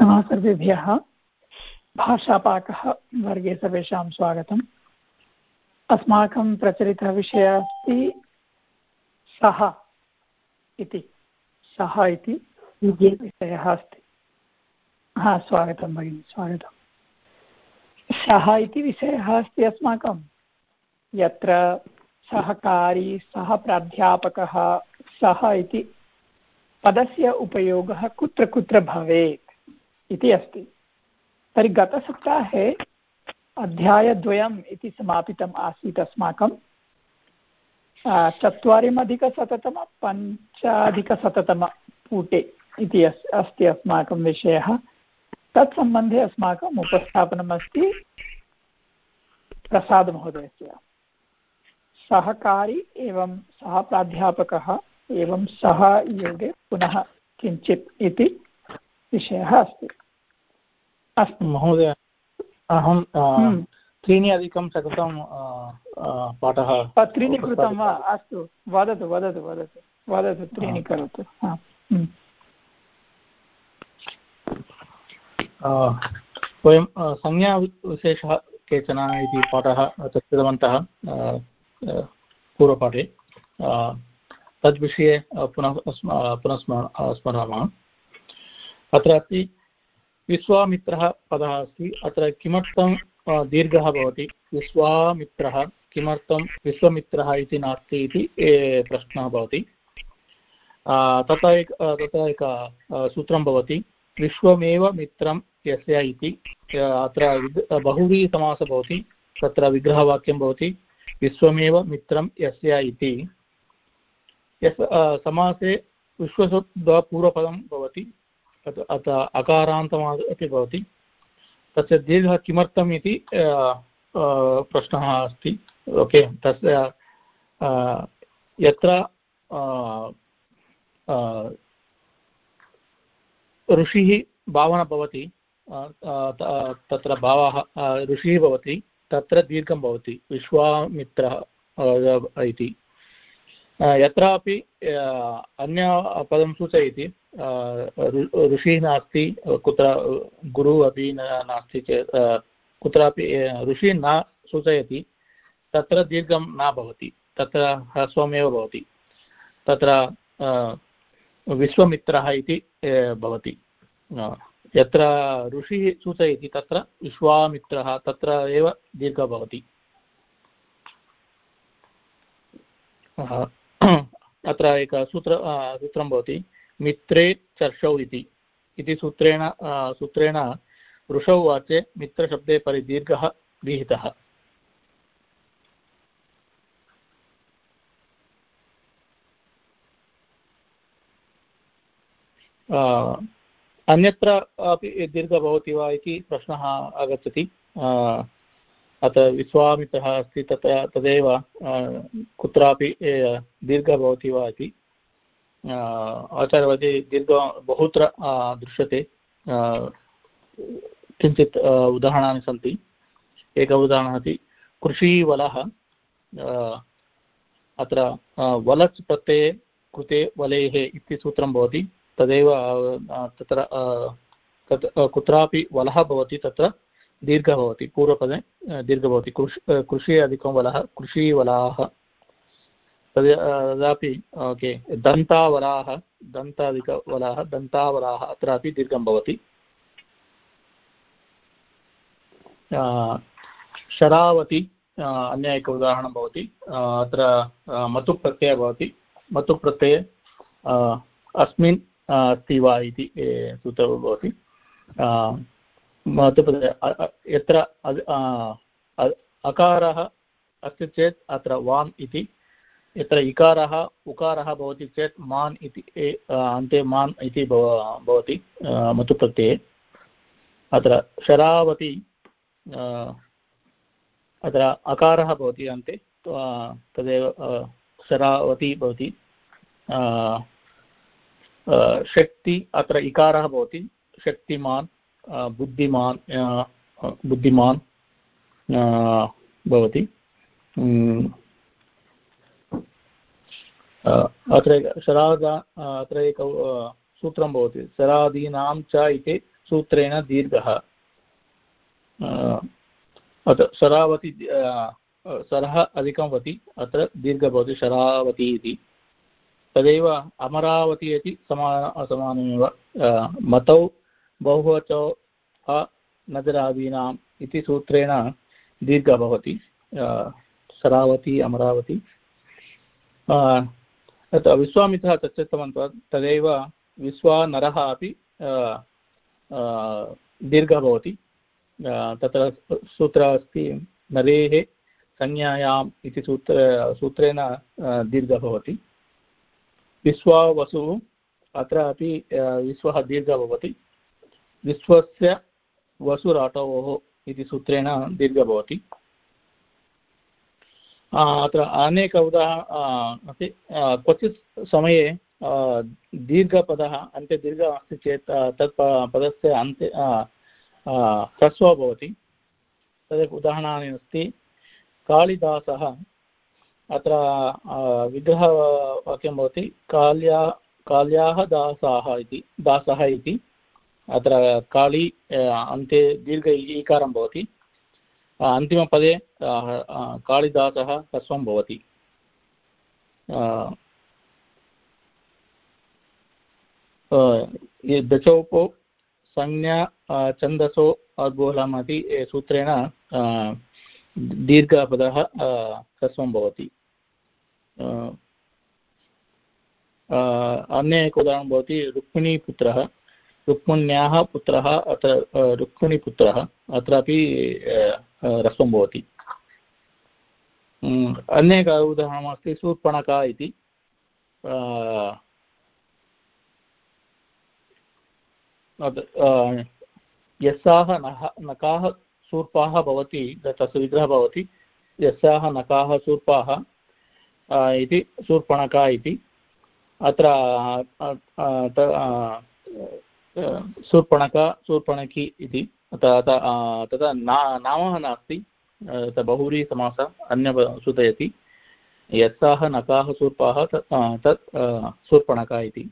नमः सर्वेभ्यः। भाषापाकः वर्गे सर्वेषां स्वागतम्। अस्माकं प्रचलितः विषयः अस्ति सः इति। सः इति विषयः अस्ति। हा, स्वागतं भगिनि स्वागतं सः अस्ति यत्र सहकारी, सह प्राध्यापकः, सः इति। पदस्य उपयोगः कुत्र कुत्र भवेत्? इति अस्ति। तर्हि गतसप्ताहे अध्यायद्वयम् इति समापितम् आसीत् अस्माकं। चत्वारिंशदधिकशततम पञ्चाधिकशततमपुटे इति अस्, अस्ति अस्माकं विषयः। तत्सम्बन्धे अस्माकम् उपस्थापनमस्ति प्रसादमहोदयस्य। सहकारी एवं सः प्राध्यापकः एवं सः योगे पुनः किञ्चित् इति विषयः अस्ति। अस्तु महोदय अहं हम्म। त्रीणि अधिकं शतं पाठः त्रीणि कृतं वा अस्तु वदतु वदतु वदतु वदतु त्रीणि करोतु हम्म। वयं संज्ञाविशेषः केचन इति पाठः चर्चितवन्तः पूर्वपाठे तद्विषये पुनः पुनः स्मरामः अत्र अस्ति विश्वामित्रः पदः अस्ति। अत्र किमर्थं दीर्घः भवति? विश्वामित्रः किमर्थं विश्वमित्रः इति नास्ति इति प्रश्नः भवति। तथा एक तथा एक सूत्रं भवति। विश्वमेव मित्रं यस्य इति। अत्र बहुव्रीहिसमासः भवति। तत्र विग्रहवाक्यं भवति। विश्वमेव मित्रं यस्य इति। यस् समासे विश्वशब्दपूर्वपदं भवति। अत अकारान्तम् अपि भवति। तस्य दीर्घः किमर्थम् इति प्रश्नः अस्ति। ओके, तस्य यत्र ऋषिः भावना भवति तत्र भावः ऋषिः भवति, तत्र दीर्घं भवति, विश्वामित्रः इति। यत्रापि अन्य पदं सूचयति। ऋषिः नास्ति, कुत्र, गुरुः अपि नास्ति चेत् कुत्रापि ऋषिः न सूचयति, तत्र दीर्घं न भवति, तत्र ह्रस्वमेव भवति, तत्र विश्वमित्रः इति भवति। यत्र ऋषिः सूचयति, तत्र विश्वामित्रः, तत्र एव दीर्घः भवति। अत्र एक सूत्र सूत्रं भवति, मित्रे चर्षौ इति। इति सूत्रेण सूत्रेण ऋषौ वाचे मित्रशब्दे परिदीर्घः विहितः। अन्यत्र अपि दीर्घः भवति वा इति प्रश्नः आगच्छति। अत्र विश्वामित्रः अस्ति तत्, तदेव कुत्रापि दीर्घः भवति वा इति। आचार्यवदे दीर्घ, बहुत्र दृश्यते। किञ्चित् उदाहरणानि सन्ति। एकः उदाहरणः अस्ति। कृषीवलः अत्र वलच् प्रत्यये कृते वलेः इति सूत्रं भवति। तदेव तत्र तत् कुत्रापि वलः भवति तत्र। दीर्घः भवति पूर्वपदे दीर्घः भवति कृषि कृषि अधिकं वलः, कृषीवलाः। तद् तदापि, ओके, दन्तावलाः, दन्ताधिकवलाः, दन्तावलाः अत्रापि दीर्घं भवति। शरावति अन्य एक उदाहरणं भवति। अत्र मतुप्रत्ययः भवति। मतुप्रत्यये अस्मिन् अस्ति वा इति सूत्रः भवति। यत्र अकारः अस्ति चेत् अत्र वान् इति, यत्र इकारः, उकारः भवति चेत् मान् इति अन्ते मान् इति भवति मतुप्रत्यये। अत्र शरावती अत्र अकारः भवति अन्ते तदेव शरावती भवति शक्ति अत्र इकारः भवति, शक्तिमान् बुद्धिमान् बुद्धिमान् भवति। अत्र शराद अत्र एक सूत्रं भवति। शरादीनां च इति सूत्रेण दीर्घः। अत्र शरावती सरः अधिकं वति, अत्र दीर्घः भवति शरावती इति। तदेव अमरावती इति समा समानमेव मतौ बहुवचौ नगरादीनाम् सूत्रेण दीर्घः भवति शरावती अमरावती। तत् विश्वामित्रः चर्चितवन्तः तदेव विश्वानरः अपि दीर्घः तत्र अस्ति नरेः संज्ञायाम् इति सूत्र, सूत्रेण दीर्घः भवति। विश्वावसुः अत्र अपि विश्वः दीर्घः भवति। विश्वस्य वसुराटवोः इति सूत्रेण दीर्घः भवति अत्र अनेक उदाहरण अस्ति क्वचित् समये दीर्घपदः अन्ते दीर्घः अस्ति चेत् तत् पदस्य अन्ते ह्रस्वः भवति तदेव उदाहरणानि अस्ति कालिदासः अत्र विग्रहवाक्यं भवति काल्या काल्याः दासाः इति दासः इति अत्र काली अन्ते दीर्घ ईकारं भवति। अन्तिमपदे कालिदासः ह्रस्वं भवति। दशोपो, संज्ञा छन्दसो गोलामति सूत्रेण दीर्घपदः ह्रस्वं भवति। अन्य एक उदाहरणं भवति, रुक्मिणीपुत्रः। रुक्मिण्याः पुत्रः, अत्र रुक्मिणीपुत्रः अत्रापि रसं भवति। अन्य एक उदाहरणमस्ति शूर्पणका इति। यस्याः नः, नकाः शूर्पाः भवति, तस्य विग्रहः भवति। यस्याः नकाः शूर्पाः इति शूर्पणका इति। अत्र शूर्पणका, शूर्पणकी इति। तथा नामः नास्ति। बहुव्री समासः अन्य सूचयति। यस्याः नकाः शूर्पाः तत् शूर्पणका इति।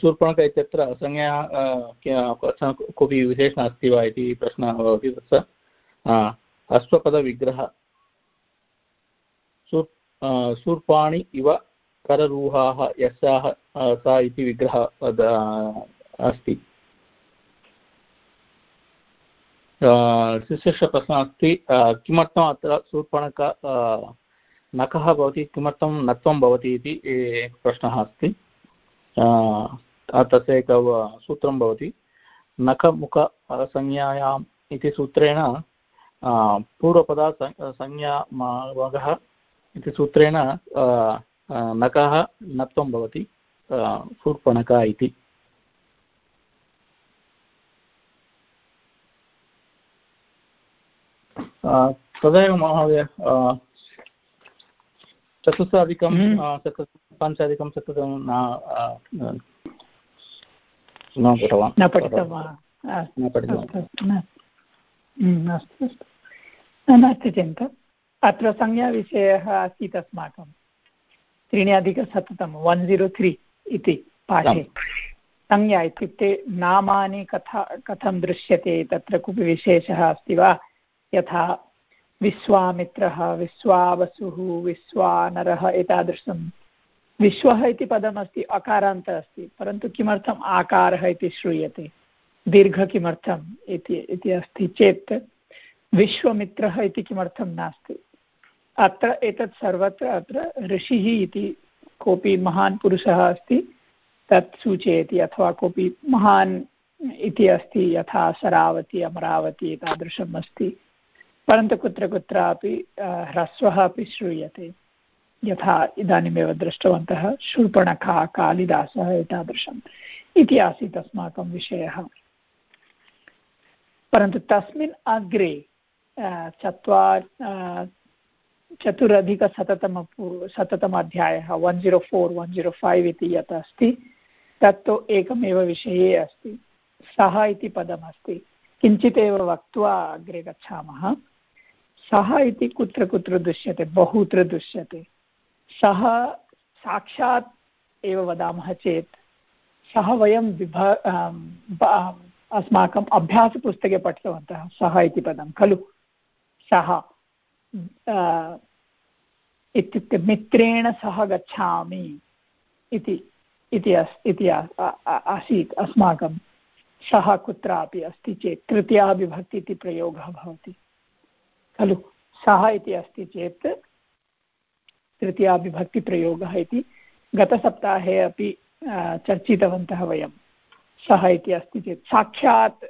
शूर्पणक इत्यत्र संज्ञा कोऽपि विशेषणः अस्ति वा इति प्रश्नः भवति तस्य। अश्वपदविग्रह। शूर्पाणि इव कररूहाः यस्याः सा इति विग्रहः अस्ति। शिष्यप्रश्नः अस्ति किमर्थम् अत्र शूर्पणक नखः भवति, किमर्थं नत्वं भवति इति प्रश्नः अस्ति। सूत्रेण पूर्वपदा संज्ञा भागः इति सूत्रेण नकः नत्वं भवति शूर्पणक इति। तदेव महोदय चतुस्साधिकं हम्म। पञ्चाधिकं चतुर्थं न न न पठितवान्। न। पठितवान्। अस्तु अस्तु। नास्ति चिन्ता। अत्र संज्ञाविषयः आसीत् अस्माकं त्रीणि अधिकशततं वन् ज़ीरो त्री इति पाठे। संज्ञा इत्युक्ते नामानि कथा कथं दृश्यते तत्र कोऽपि विशेषः अस्ति वा? यथा विश्वामित्रः विश्वावसुः विश्वानरः एतादृशं। विश्वः इति पदमस्ति अकारान्तः अस्ति परन्तु किमर्थम् आकारः इति श्रूयते? दीर्घ किमर्थम् इति अस्ति चेत् विश्वमित्रः इति किमर्थं नास्ति? अत्र एतत् सर्वत्र अत्र ऋषिः इति कोऽपि महान् पुरुषः अस्ति, तत् सूचयति, अथवा कोऽपि महान् इति अस्ति, यथा शरावती, अमरावती एतादृशम् अस्ति। परन्तु कुत्र कुत्रापि ह्रस्वः अपि श्रूयते। यथा इदानीमेव दृष्टवन्तः, शूर्पणखा, कालिदासः एतादृशम् इति आसीत् अस्माकं विषयः। परन्तु तस्मिन् अग्रे चत्वार् चतुरधिकशततम शततम अध्यायः one zero four one zero five इति यत् अस्ति, तत्तु एकमेव विषये अस्ति। सः इति पदमस्ति। किञ्चिदेव वक्त्वा अग्रे गच्छामः। सः इति कुत्र कुत्र दृश्यते? बहुत्र दृश्यते। सः साक्षात् एव वदामः चेत्, सः वयं विभा अस्माकम् अभ्यासपुस्तके पठितवन्तः सः इति पदं, खलु? सः इत्युक्ते मित्रेण सह गच्छामि इति इति अस्, इति आसीत् अस्माकं सः कुत्रापि अस्ति चेत् तृतीया विभक्ति इति प्रयोगः भवति। खलु सः इति अस्ति चेत् तृतीया विभक्तिप्रयोगः इति गतसप्ताहे अपि चर्चितवन्तः वयं। सः इति अस्ति चेत् साक्षात्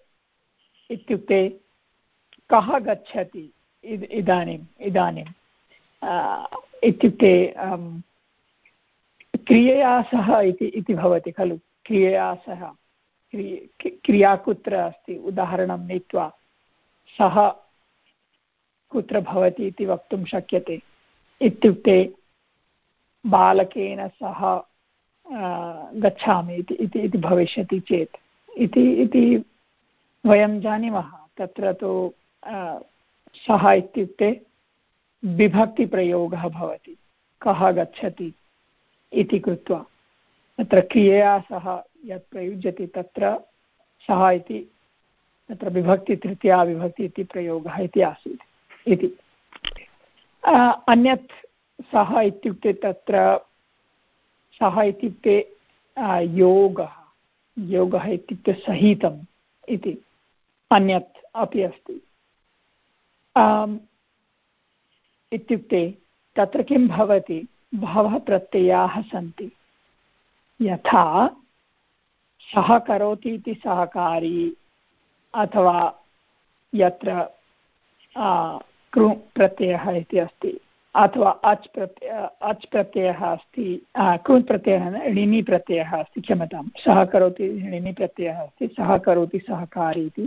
इत्युक्ते कः गच्छति? इदानीम् इदानीं इत्युक्ते क्रियया सह इति इति भवति खलु। क्रियया सह क्रिया कुत्र अस्ति। उदाहरणं नीत्वा सः कुत्र भवति इति वक्तुं शक्यते। इत्युक्ते, बालकेन सह गच्छामि इति इति भविष्यति चेत्। इति इति वयं जानीमः। तत्र तु सः इत्युक्ते विभक्तिप्रयोगः भवति। कः गच्छति इति कृत्वा। क्रियया सह यत् प्रयुज्यते तत्र सः इति, तत्र विभक्ति, तृतीया विभक्ति इति प्रयोगः इति आसीत्। इति। अन्यत् सः इत्युक्ते तत्र सः इत्युक्ते योगः। योगः इत्युक्ते सहितम् इति। अन्यत् अपि अस्ति। इत्युक्ते तत्र किं भवति? बहवः प्रत्ययाः सन्ति। यथा, सः करोति इति सहकारी, अथवा यत्र कृ प्रत्ययः इति अस्ति, अथवा अच् प्रत्यय अच् प्रत्ययः अस्ति कृ प्रत्ययः णिनि प्रत्ययः अस्ति क्षम्यतां सः करोति णिनि प्रत्ययः अस्ति, सः करोति सहकारी इति।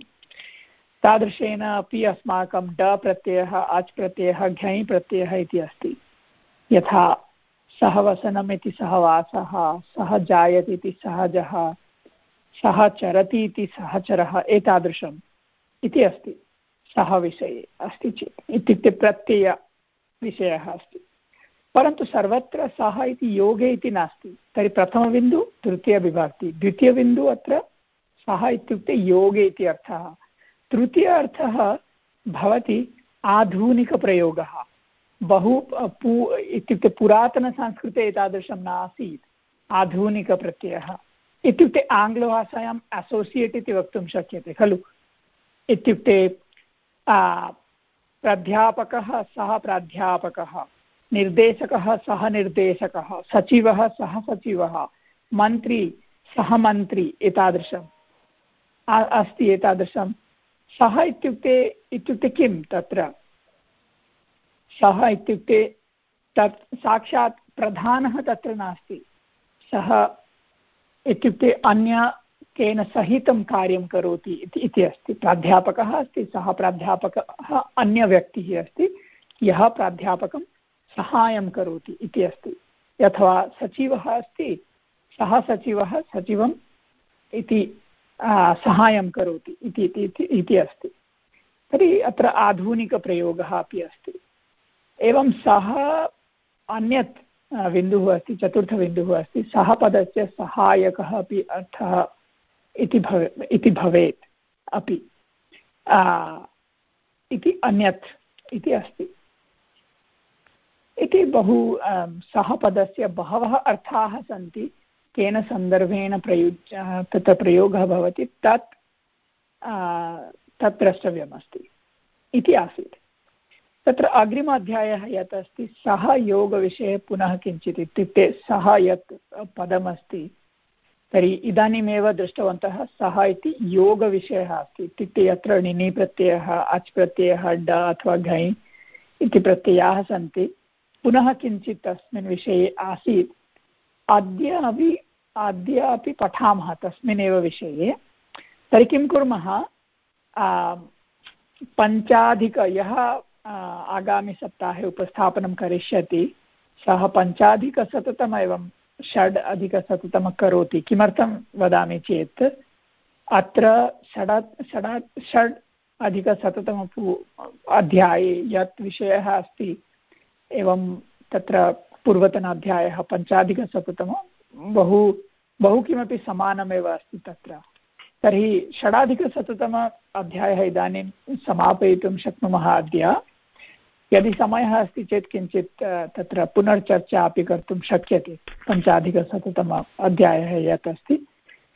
तादृशेन अपि अस्माकं ड प्रत्ययः, अच् प्रत्ययः घञ् प्रत्ययः इति अस्ति। यथा सः वसनम् इति सः वासः सः जायते इति सहजः सः चरति इति सहचरः एतादृशम् इति अस्ति। सः विषये अस्ति चेत्। इत्युक्ते प्रत्ययविषयः अस्ति। परन्तु सर्वत्र सः इति योगे इति नास्ति। तर्हि प्रथमबिन्दु, तृतीयविभक्ति। द्वितीयबिन्दु अत्र सः इत्युक्ते योगे इति अर्थः। तृतीय अर्थः भवति आधुनिकप्रयोगः। बहु पू इत्युक्ते पुरातनसंस्कृते एतादृशं नासीत्, आधुनिकप्रत्ययः। इत्युक्ते आङ्ग्लभाषायाम् असोसियेट् इति वक्तुं शक्यते, खलु? इत्युक्ते प्राध्यापकः सः प्राध्यापकः, निर्देशकः सः निर्देशकः, सचिवः सः सचिवः, मन्त्री सः मन्त्री एतादृशम् अस्ति एतादृशं सः इत्युक्ते इत्युक्ते किं तत्र? सः इत्युक्ते तत् साक्षात् प्रधानः तत्र नास्ति। सः इत्युक्ते अन्य केन सहितं कार्यं करोति इति अस्ति। प्राध्यापकः अस्ति, सः प्राध्यापकः अन्यव्यक्तिः अस्ति, यः प्राध्यापकं सहायं करोति इति अस्ति। अथवा सचिवः अस्ति सः सचिवः सचिवम् इति सहायं करोति इति अस्ति। तर्हि अत्र आधुनिकप्रयोगः अपि अस्ति। एवं सः अन्यत् बिन्दुः अस्ति, चतुर्थबिन्दुः अस्ति, सः पदस्य सहायकः अपि अर्थः इति भवे, इति भवेत् अपि। इति अन्यत् इति अस्ति। इति बहु सः पदस्य बहवः अर्थाः सन्ति। केन सन्दर्भेण प्रयुज् तत्र प्रयोगः भवति, तत् तत् द्रष्टव्यमस्ति इति आसीत्। तत्र अग्रिम अध्यायः यत् अस्ति, सः योगविषये पुनः किञ्चित् इत्युक्ते सः यत् पदमस्ति, तर्हि इदानीमेव दृष्टवन्तः सः इति योगविषयः अस्ति। इत्युक्ते यत्र णिनि प्रत्ययः, अच् प्रत्ययः, ड अथवा घञ् इति प्रत्ययाः सन्ति। पुनः किञ्चित् तस्मिन् विषये आसीत्। अद्य अपि अद्य अपि पठामः तस्मिन्नेव विषये। तर्हि किं कुर्मः? पञ्चाधिक, यः आगामिसप्ताहे उपस्थापनं करिष्यति, सः पञ्चाधिकशततम एवं षड् अधिकशततम करोति। किमर्थं वदामि चेत्, अत्र षड् षड् षड् अधिकशततम अध्याये यत् विषयः अस्ति, एवं तत्र पूर्वतन अध्यायः पञ्चाधिकशततम, बहु बहु किमपि समानमेव अस्ति तत्र। तर्हि षडाधिकशततम अध्यायः इदानीं समापयितुं शक्नुमः अद्य। यदि समयः अस्ति चेत् किञ्चित् तत्र पुनर्चर्चा अपि कर्तुं शक्यते। पञ्चाधिकशततम अध्यायः यत् अस्ति।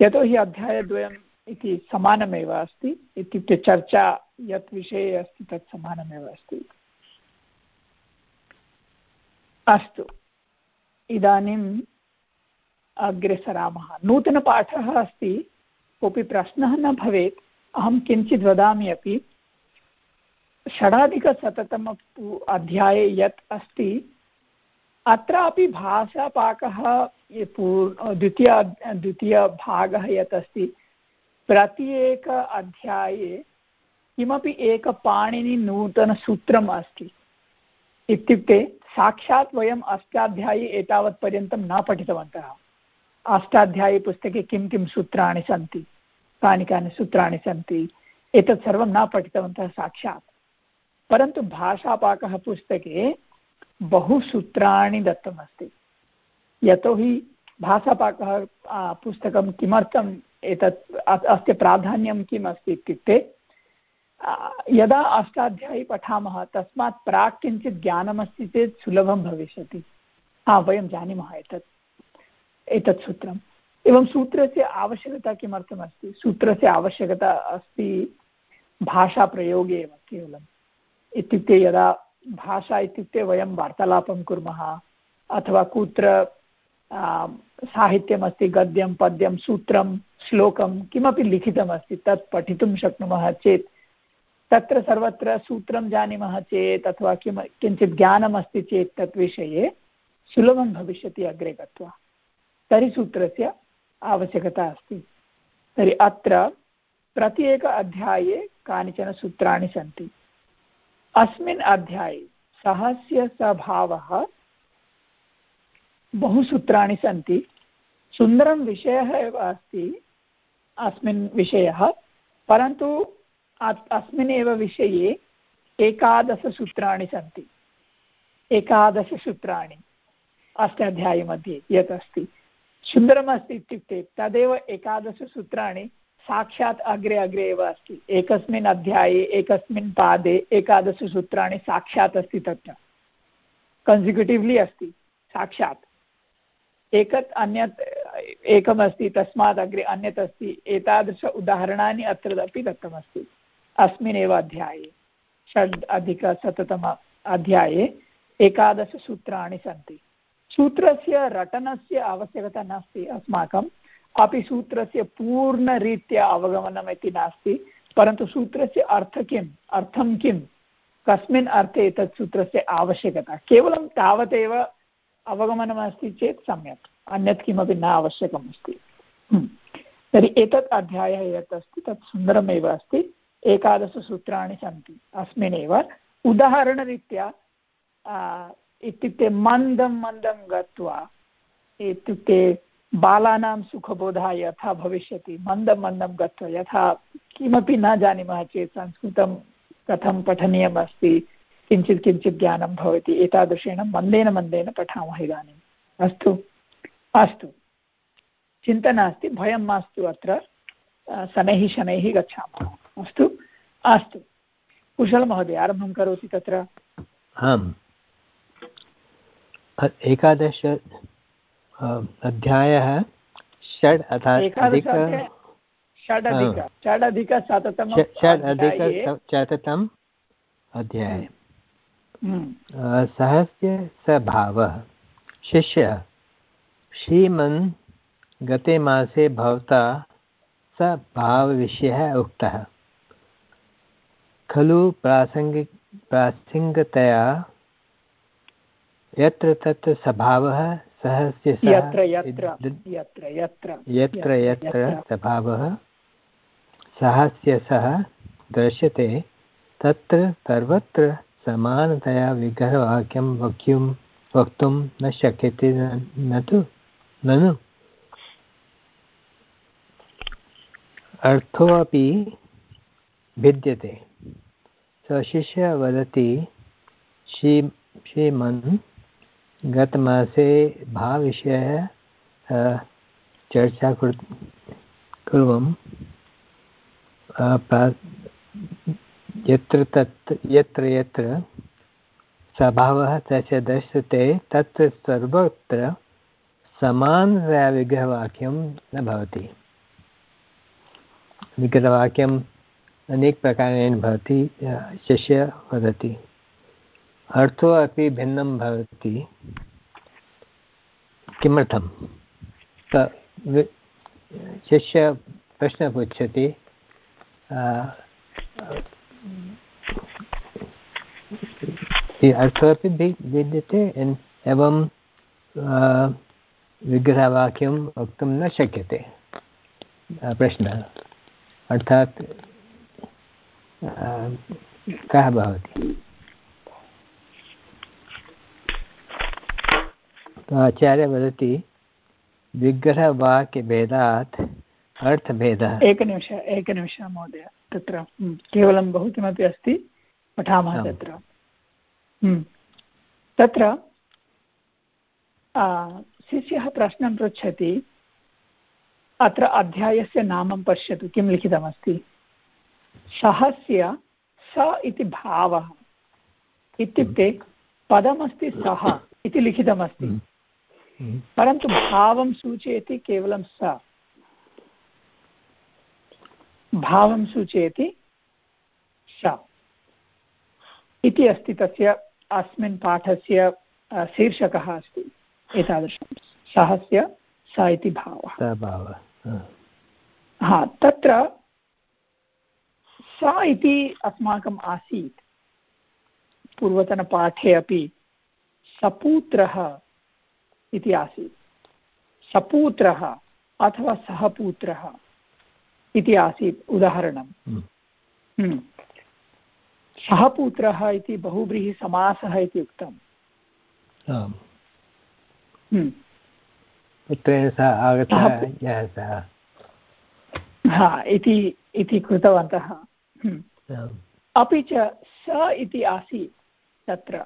यतोहि अध्यायद्वयम् इति समानमेव अस्ति। इत्युक्ते चर्चा यत् विषये अस्ति तत् समानमेव अस्ति। अस्तु। इदानीम् अग्रे सरामः नूतनपाठः अस्ति, कोऽपि प्रश्नः न भवेत्। अहं किञ्चित् वदामि अपि। षडाधिकशततम अध्याये यत् अस्ति, अत्रापि भाषापाकः द्वितीय द्वितीयभागः यत् अस्ति, प्रत्येक अध्याये किमपि एकपाणिनि नूतनसूत्रम् अस्ति। इत्युक्ते साक्षात् वयम् अष्टाध्यायी एतावत्पर्यन्तं न पठितवन्तः। अष्टाध्यायीपुस्तके किं किं सूत्राणि सन्ति, कानि कानि सूत्राणि सन्ति, एतत् सर्वं न पठितवन्तः साक्षात्। परन्तु भाषापाकः पुस्तके बहु सूत्राणि दत्तमस्ति। यतोहि भाषापाकः पुस्तकं किमर्थम् एतत् अस्य प्राधान्यं किम् अस्ति इत्युक्ते यदा अष्टाध्यायी पठामः, तस्मात् प्राक् किञ्चित् ज्ञानमस्ति चेत् सुलभं भविष्यति। हा, वयं जानीमः एतत्। एतत् सूत्रम्। एवं सूत्रस्य आवश्यकता किमर्थमस्ति सूत्रस्य आवश्यकता अस्ति भाषाप्रयोगे एव केवलम्। इत्युक्ते यदा भाषा इत्युक्ते वयं वार्तालापं कुर्मः, अथवा कुत्र साहित्यमस्ति, गद्यं, पद्यं, सूत्रं, श्लोकं, किमपि लिखितमस्ति, तत् पठितुं शक्नुमः चेत्, तत्र सर्वत्र सूत्रं जानीमः चेत्, अथवा किं किञ्चित् ज्ञानमस्ति चेत् तत् विषये सुलभं भविष्यति अग्रे गत्वा। तर्हि सूत्रस्य आवश्यकता अस्ति। तर्हि अत्र प्रत्येक अध्याये कानिचन सूत्राणि सन्ति। अस्मिन् अध्याये सहस्य सभावः बहु सूत्राणि सन्ति। सुन्दरं विषयः एव अस्ति अस्मिन् विषयः, परन्तु अस्मिन् एव विषये एकादशसूत्राणि सन्ति। एकादशसूत्राणि अष्टाध्यायीमध्ये यत् अस्ति। सुन्दरमस्ति इत्युक्ते तदेव एकादशसूत्राणि साक्षात् अग्रे अग्रे एव अस्ति। एकस्मिन् अध्याये एकस्मिन् पादे एकादशसूत्राणि साक्षात् अस्ति तत्र। कन्सिक्युटिव्लि अस्ति साक्षात्। एकत् अन्यत् एकमस्ति तस्मात् अग्रे अन्यत् अस्ति एतादृश उदाहरणानि अत्र अपि दत्तमस्ति अस्मिन्नेव अध्याये षड् अधिकशततम अध्याये एकादशसूत्राणि सन्ति। सूत्रस्य रटनस्य आवश्यकता नास्ति अस्माकम्। अपि सूत्रस्य पूर्णरीत्या अवगमनम् इति नास्ति, परन्तु सूत्रस्य अर्थ किम्? अर्थं किं कस्मिन् अर्थे एतत् सूत्रस्य आवश्यकता? केवलं तावदेव अवगमनमस्ति चेत् सम्यक्, अन्यत् किमपि न आवश्यकम् अस्ति। हम्म। तर्हि एतत् अध्यायः यत् अस्ति, तत् सुन्दरमेव अस्ति। एकादशसूत्राणि सन्ति। अस्मिन्नेव उदाहरणरीत्या इत्युक्ते मन्दं मन्दं गत्वा, इत्युक्ते बालानां सुखबोधः यथा भविष्यति, मन्दं मन्दं गत्वा, यथा किमपि न जानीमः चेत् संस्कृतं कथं पठनीयम् अस्ति, किञ्चित् किञ्चित् ज्ञानं भवति एतादृशेन मन्देन मन्देन पठामः इदानीम् अस्तु अस्तु। चिन्ता नास्ति, भयं मास्तु अत्र शनैः शनैः गच्छामः। अस्तु अस्तु। कुशलमहोदय, आरम्भं करोति तत्र। आम्। एकादश अध्यायः षड् षडधिक षडधिकशततम् अध्याये हम्म। सहस्य स भावः शिष्यः श्रीमन् गते मासे भवता स भावविषयः उक्तः। खलु प्रासङ्गिक प्रासङ्गिकतया यत्र तत्र स्वभावः सहस्य यत्र यत्र स्वभावः सहस्य सः दृश्यते तत्र सर्वत्र समानतया विग्रहवाक्यं वक्युं वक्तुं न शक्यते न तु ननु। अर्थोऽपि भिद्यते। स्वशिष्य वदति श्री श्रीमन् गतमासे भावविषयः चर्चा कृ कुर्वं यत्र तत्, यत्र यत्र स्वभावः तस्य दृश्यते तत्र सर्वत्र समानतया विग्रहवाक्यं न भवति। विग्रहवाक्यम् अनेकप्रकारेण भवति शिष्य वदति। अर्थो अपि भिन्नं भवति। किमर्थं? शिष्य प्रश्नः पृच्छति अर्थोपि भिद्यते एवं विग्रहवाक्यं वक्तुं न शक्यते। प्रश्नः। अर्थात् कः भवति? आचार्य वदति विग्रहवाक्यभेदात् अर्थभेदः एकनिमिष एकनिमिषः महोदय तत्र केवलं बहु किमपि अस्ति पठामः तत्र। तत्र शिष्यः प्रश्नं पृच्छति अत्र अध्यायस्य नामं पश्यतु किं लिखितमस्ति? सहस्य स इति भावः। इत्युक्ते पदमस्ति सः इति लिखितमस्ति। परन्तु भावं सूचयति केवलं स। भावं सूचयति स। इति अस्ति तस्य अस्मिन् पाठस्य शीर्षकः अस्ति। एतादृशं सहस्य स इति भावः। हा तत्र स इति अस्माकम् आसीत्। पूर्वतनपाठे अपि सपूत्रः इति आसीत्। सपूत्रः अथवा सः पुत्रः इति आसीत् उदाहरणं। हम्म। हम्म। सः पुत्रः इति बहुव्रीहिसमासः इति उक्तम्। पुत्रेण सह आगतः हा इति इति कृतवन्तः। हम्म। अपि च स इति आसीत् तत्र।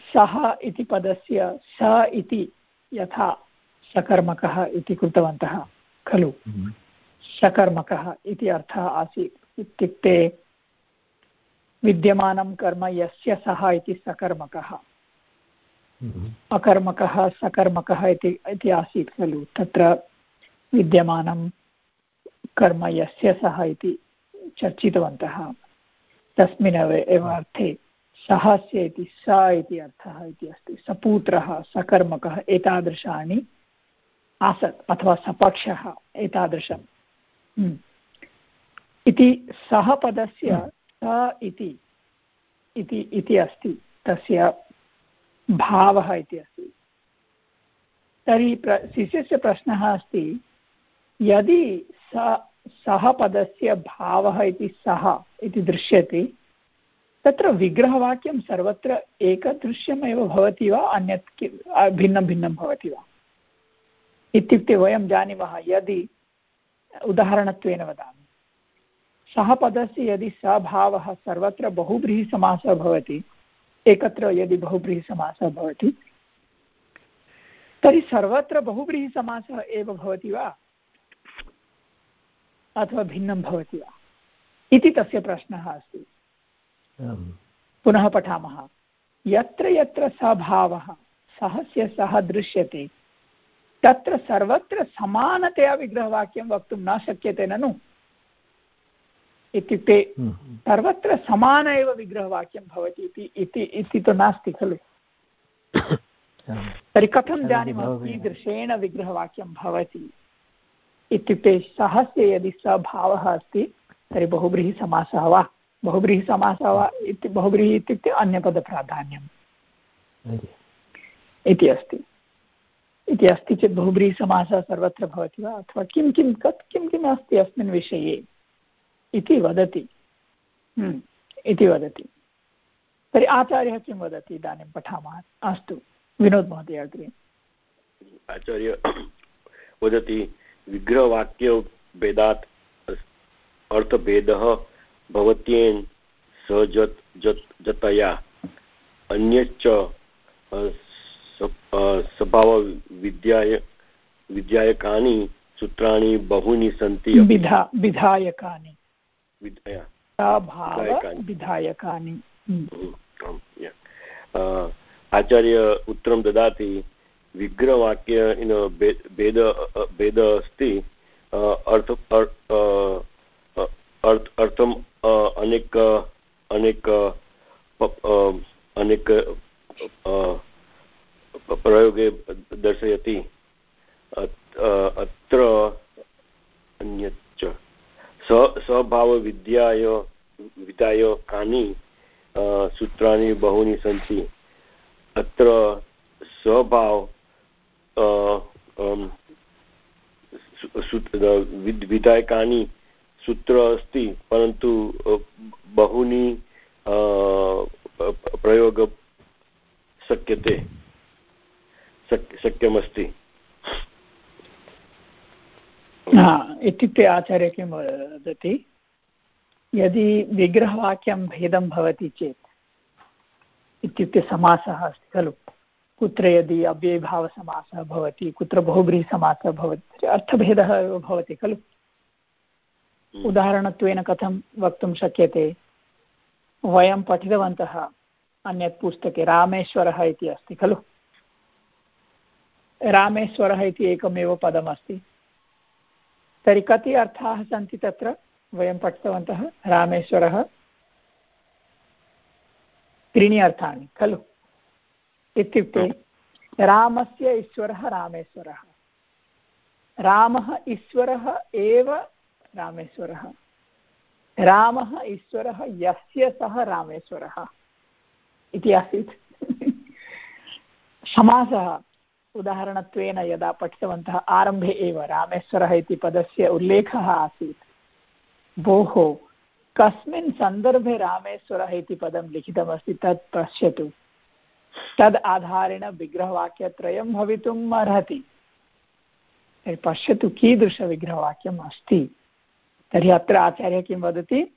सः इति पदस्य स इति यथा सकर्मकः इति कृतवन्तः खलु? हम्म। सकर्मकः इति अर्थः आसीत्। इत्युक्ते विद्यमानं कर्म यस्य सः इति सकर्मकः। हम्म। अकर्मकः सकर्मकः इति आसीत् खलु? तत्र विद्यमानं कर्म यस्य सः इति चर्चितवन्तः। तस्मिन् एव अर्थे सहस्य इति स इति अर्थः इति अस्ति। सपूत्रः सकर्मकः एतादृशानि आसत् अथवा सपक्षः एतादृशम्। हम्म। इति सः पदस्य स इति इति अस्ति। तस्य भावः इति अस्ति। तर्हि प्र शिष्यस्य प्रश्नः अस्ति यदि स सः पदस्य भावः इति सः इति दृश्यते तत्र विग्रहवाक्यं सर्वत्र एकदृश्यमेव भवति वा, अन्यत् भिन्नं भिन्नं भवति वा? इत्युक्ते वयं जानीमः, यदि उदाहरणत्वेन वदामि। सः पदस्य यदि सभावः सर्वत्र बहुव्रीहिसमासः भवति, एकत्र यदि बहुव्रीहिसमासः भवति, तर्हि सर्वत्र बहुव्रीहिसमासः एव भवति वा? अथवा भिन्नं भवति वा? इति तस्य प्रश्नः अस्ति। पुनः पठामः। यत्र यत्र सभावः सहस्य सः दृश्यते तत्र सर्वत्र समानतया विग्रहवाक्यं वक्तुं न शक्यते ननु। इत्युक्ते हम्म। सर्वत्र समान एव विग्रहवाक्यं भवति इति इति तु नास्ति खलु। तर्हि कथं जानीमः कीदृशेन विग्रहवाक्यं भवति? इत्युक्ते सहस्य यदि सभावः अस्ति तर्हि बहुव्रीहिसमासः वा? बहुव्रीहिसमासः वा इति बहुव्रीहि इत्युक्ते अन्यपदप्राधान्यम्। इति अस्ति। इति अस्ति चेत् बहुव्रीहिसमासः सर्वत्र भवति वा? अथवा किं किं कत् किं किम् अस्ति अस्मिन् विषये? इति वदति। हम्म, इति वदति। तर्हि आचार्यः किं वदति इदानीं पठामः? अस्तु विनोद् महोदय अग्रे। आचार्य वदति विग्रहवाक्यभेदात् अर्थभेदः भवत्येन सजत जत जतया अन्यश्च स्वभावविद्याय विद्यायकानि सूत्राणि बहूनि सन्ति विधायकानि। विधायकानि। आचार्य उत्तरं ददाति विग्रहवाक्य भेद भेद अस्ति। अर्थ अर्थम् अनेक अनेक अनेक प्रयोगे दर्शयति। अत्र अन्यच्च। स्वभावविद्याय, विद्याय कानि सूत्राणि बहूनि सन्ति। अत्र स्वभाव विधायकानि सूत्र अस्ति, परन्तु बहूनि प्रयोग शक्यते शक्यमस्ति। आचार्य किं वदति? यदि विग्रहवाक्यं भेदं भवति चेत्, इत्युक्ते समासः अस्ति खलु? कुत्र यदि अव्ययभावसमासः भवति, कुत्र बहुव्रीहिसमासः भवति अर्थभेदः एव भवति खलु। उदाहरणत्वेन कथं वक्तुं शक्यते? वयं पठितवन्तः अन्यत् पुस्तके रामेश्वरः इति अस्ति खलु? रामेश्वरः इति एकमेव पदमस्ति। तर्हि कति अर्थाः सन्ति तत्र? वयं पठितवन्तः रामेश्वरः। त्रीणि अर्थानि खलु? इत्युक्ते रामस्य ईश्वरः रामेश्वरः। रामः ईश्वरः एव रामेश्वरः। रामः ईश्वरः, यस्य सः रामेश्वरः। इति आसीत्। समासः उदाहरणत्वेन यदा पठितवन्तः, आरम्भे एव रामेश्वरः इति पदस्य उल्लेखः आसीत्। भोः, कस्मिन् सन्दर्भे रामेश्वरः इति पदं लिखितमस्ति तत् पश्यतु। तद् आधारेण विग्रहवाक्यत्रयं भवितुम् अर्हति। पश्यतु, कीदृशविग्रहवाक्यम् अस्ति? तर्हि अत्र आचार्यः किं वदति?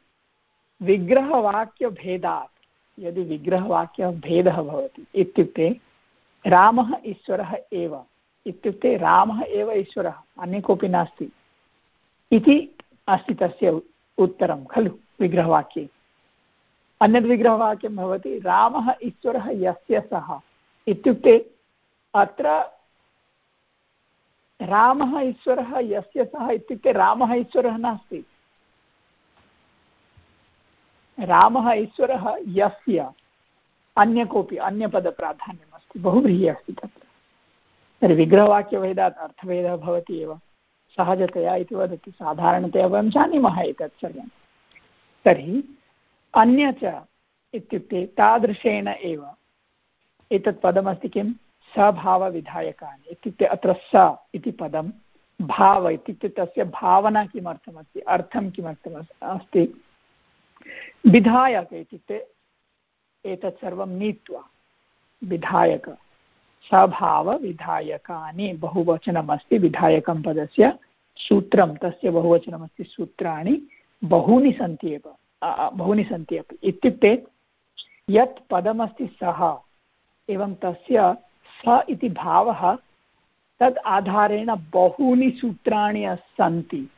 यदि विग्रहवाक्यभेदः भवति, इत्युक्ते रामः ईश्वरः एव, इत्युक्ते रामः एव ईश्वरः, अन्य कोऽपि नास्ति इति अस्ति तस्य उत्तरं खलु विग्रहवाक्ये। अन्यद् विग्रहवाक्यं भवति, रामः ईश्वरः यस्य सः, इत्युक्ते अत्र रामः ईश्वरः, यस्य सः इत्युक्ते रामः ईश्वरः नास्ति। रामः ईश्वरः, यस्य अन्य कोऽपि अन्यपदप्राधान्यम् अस्ति बहुव्रीहिः अस्ति तत्र। तर्हि विग्रहवाक्यभेदात् अर्थभेदः भवति एव। सहजतया इति वदति। साधारणतया वयं जानीमः एतत् सर्वं। तर्हि अन्य च इत्युक्ते तादृशेन एव। एतत् पदमस्ति किं सभावविधायकानि। इत्युक्ते अत्र स इति पदं, भाव इत्युक्ते तस्य भावना किमर्थमस्ति अर्थं किमर्थम् अस्ति। विधायक इत्युक्ते एतत् सर्वं नीत्वा, विधायक। सभावविधायकानि बहुवचनमस्ति, विधायकं पदस्य सूत्रं, तस्य बहुवचनमस्ति सूत्राणि बहूनि सन्ति एव बहूनि सन्ति अपि। इत्युक्ते यत् पदमस्ति सः, एवं तस्य स इति भावः तद् आधारेण बहूनि सूत्राणि सन्ति।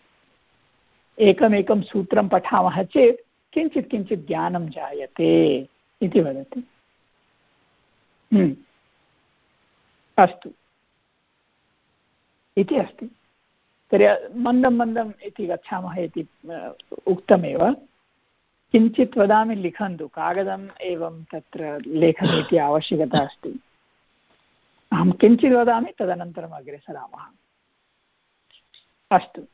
एकमेकं सूत्रं पठामः चेत् किञ्चित् किञ्चित् ज्ञानं जायते इति वदति। हम्म। अस्तु। इति अस्ति। तर्हि मन्दं मन्दम् इति गच्छामः इति उक्तमेव। किञ्चित् वदामि लिखन्तु। कागदम् एवं तत्र लेखनी इति आवश्यकता अस्ति। अहं किञ्चित् वदामि, तदनन्तरम् अग्रे सरामः। अस्तु।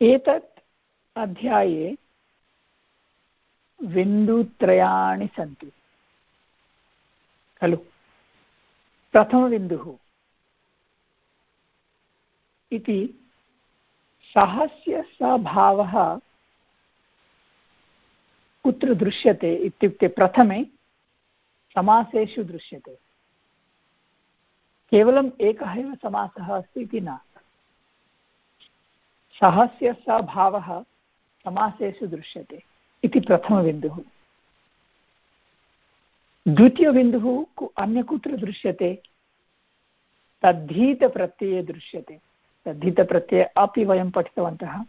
एतत् अध्याये बिन्दुत्रयाणि सन्ति। खलु? प्रथमबिन्दुः इति सहस्य सभावः कुत्र दृश्यते इत्युक्ते प्रथमे समासेषु दृश्यते। केवलम् एकः एव समासः अस्ति इति न। सहस्य सभावः समासेषु दृश्यते इति प्रथमबिन्दुः। द्वितीयबिन्दुः कु अन्य कुत्र दृश्यते? तद्धीतप्रत्यये दृश्यते। तद्धीतप्रत्यये अपि वयं पठितवन्तः।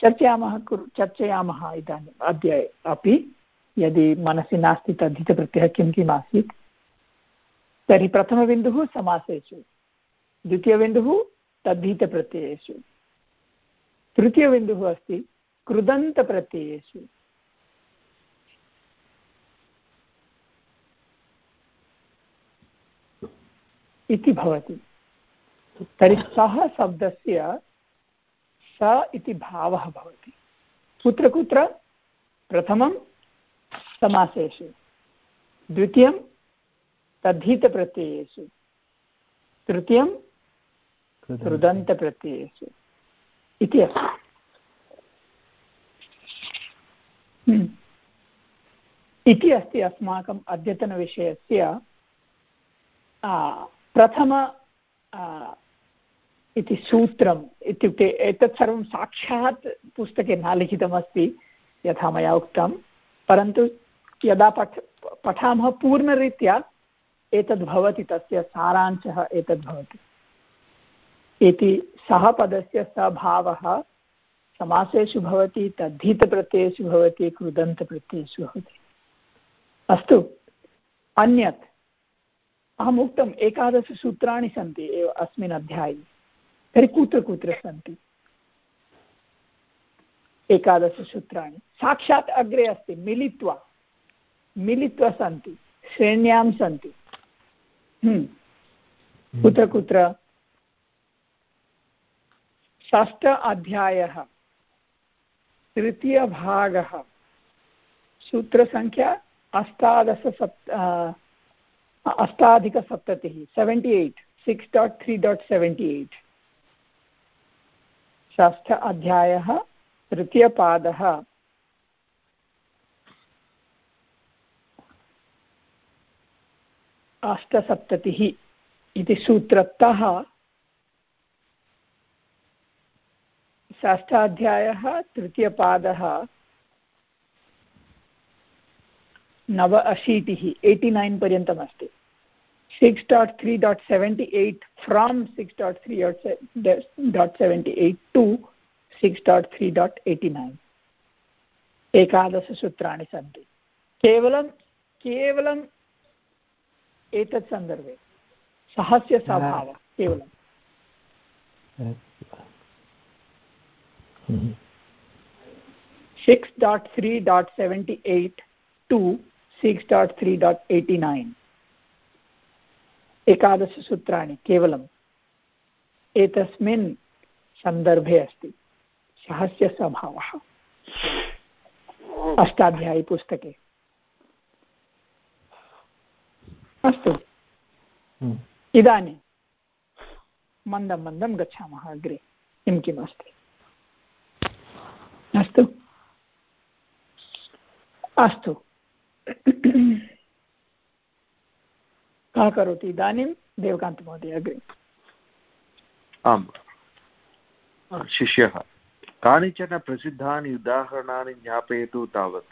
चर्चयामः कुरु चर्चयामः इदानीम् अद्य अपि। यदि मनसि नास्ति तद्धितप्रत्ययः किं किम् आसीत्? तर्हि प्रथमबिन्दुः समासेषु, द्वितीयबिन्दुः तद्धितप्रत्ययेषु, तृतीयबिन्दुः अस्ति कृदन्तप्रत्ययेषु। इति भवति। तर्हि सः शब्दस्य स इति भावः भवति। कुत्र कुत्र? प्रथमं समासेषु, द्वितीयं तद्धितप्रत्ययेषु। तृतीयं कृदन्तप्रत्ययेषु इति अस्ति। हम्म। इति अस्ति अस्माकम् अद्यतनविषयस्य प्रथम इति सूत्रम् इत्युक्ते एतत् सर्वं साक्षात् पुस्तके न लिखितमस्ति यथा मया उक्तं। परन्तु यदा पठ पठामः पूर्णरीत्या एतद् भवति, तस्य सारांशः एतद् भवति। इति सः पदस्य सभावः समासेषु भवति, तद्धितप्रत्ययेषु भवति, कृदन्तप्रत्ययेषु भवति। अस्तु, अन्यत् अहम् उक्तम् एकादशसूत्राणि सन्ति, एव अस्मिन् अध्याये। तर्हि कुत्र कुत्र सन्ति एकादशसूत्राणि साक्षात् अग्रे अस्ति, मिलित्वा। मिलित्वा सन्ति, श्रेण्यां सन्ति। कुत्र कुत्र। षष्ठ अध्यायः। तृतीयभागः। सूत्रसङ्ख्या अष्टादशसप्त अष्टाधिकसप्ततिः seventy eight. Six dot three dot seventy eight. षष्ठ अध्यायः। तृतीयपादः। अष्टसप्ततिः इति सूत्रतः षष्ठाध्यायः तृतीयपादः नव अशीतिः eighty nine पर्यन्तमस्ति। Six dot three dot seventy eight from six dot three dot seventy eight to six dot three dot eighty nine एकादशसूत्राणि सन्ति। केवलं केवलं एतत् सन्दर्भे। सहस्य स्वभावः केवलं six dot three dot seventy eight to six dot three dot eighty nine एकादशसूत्राणि केवलम्। एतस्मिन् सन्दर्भे अस्ति। सहस्य स्वभावः अष्टाध्यायीपुस्तके अस्तु। हम्म। इदानीं मन्दं मन्दं गच्छामः अग्रे। किं किम् अस्ति? अस्तु। अस्तु। कः करोति इदानीं देवकान्तमहोदय अग्रे। आम्। शिष्यः। कानिचन प्रसिद्धानि उदाहरणानि ज्ञापयतु तावत्।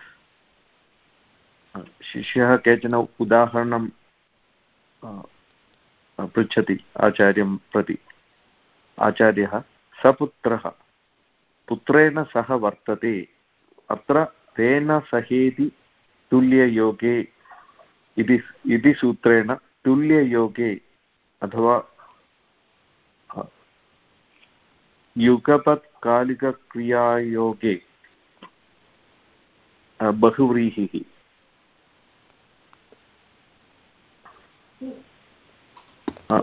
शिष्यः केचन उदाहरणं पृच्छति आचार्यं प्रति। आचार्यः सपुत्रः पुत्रेण सह वर्तते। अत्र तेन सहेति तुल्ययोगे इति सूत्रेण तुल्ययोगे अथवा युगपत्कालिकक्रियायोगे बहुव्रीहिः।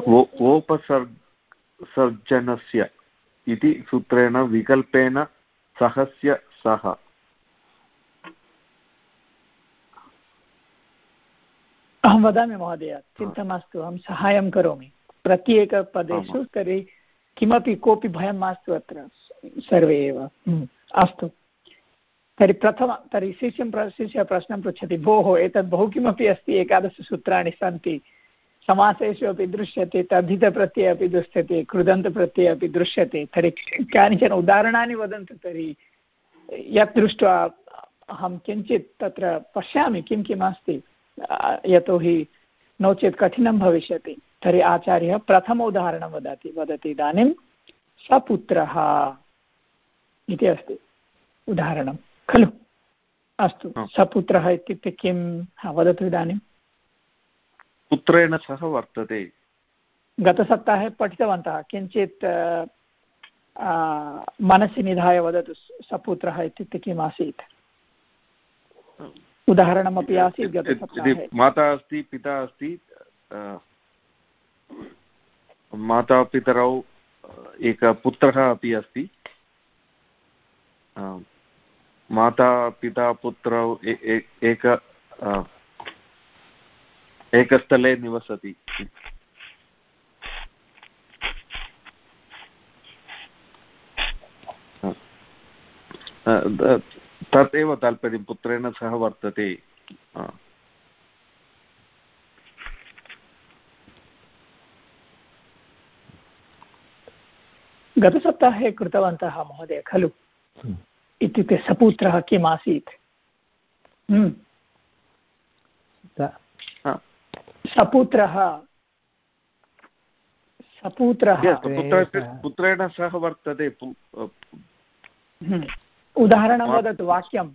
ओपसर्जनस्य इति सूत्रेण विकल्पेन सहस्य सः। अहं वदामि महोदय चिन्ता मास्तु अहं सहायं करोमि। प्रत्येकपदेषु तर्हि किमपि कोऽपि भयं मास्तु अत्र सर्वे एव। हम्म, अस्तु। तर्हि प्रथम तर्हि शिष्यं शिष्यः प्रश्नं पृच्छति भोः एतत् बहु किमपि अस्ति एकादशसूत्राणि सन्ति। समासेषु अपि दृश्यते तद्धितप्रत्यये अपि दृश्यते कृदन्तप्रत्यये अपि दृश्यते। तर्हि कानिचन उदाहरणानि वदन्तु तर्हि यत् दृष्ट्वा अहं किञ्चित् तत्र पश्यामि किं किम् अस्ति यतोहि नो चेत् कठिनं भविष्यति। तर्हि आचार्यः प्रथम उदाहरणं वदति वदति इदानीं सपुत्रः इति अस्ति उदाहरणं खलु? अस्तु सपुत्रः इत्युक्ते किं? वदतु इदानीं। पुत्रेण सह वर्तते। गतसप्ताहे पठितवन्तः किञ्चित् मनसि निधाय वदतु सपुत्रः इत्युक्ते किम् आसीत्। उदाहरणमपि आसीत् गतसप्ताहे। माता अस्ति पिता अस्ति मातापितरौ एकः पुत्रः अपि अस्ति। माता पिता पुत्रौ एक एकस्थले निवसति। तत् एव तात्पर्यं पुत्रेण सह वर्तते। गतसप्ताहे कृतवन्तः महोदय खलु? हम्म। इत्युक्ते सपुत्रः किम् आसीत्? हम्म। सपुत्रः। सपुत्रः। पुत्रेण सह वर्तते हम्म। उदाहरणं वदतु वाक्यं।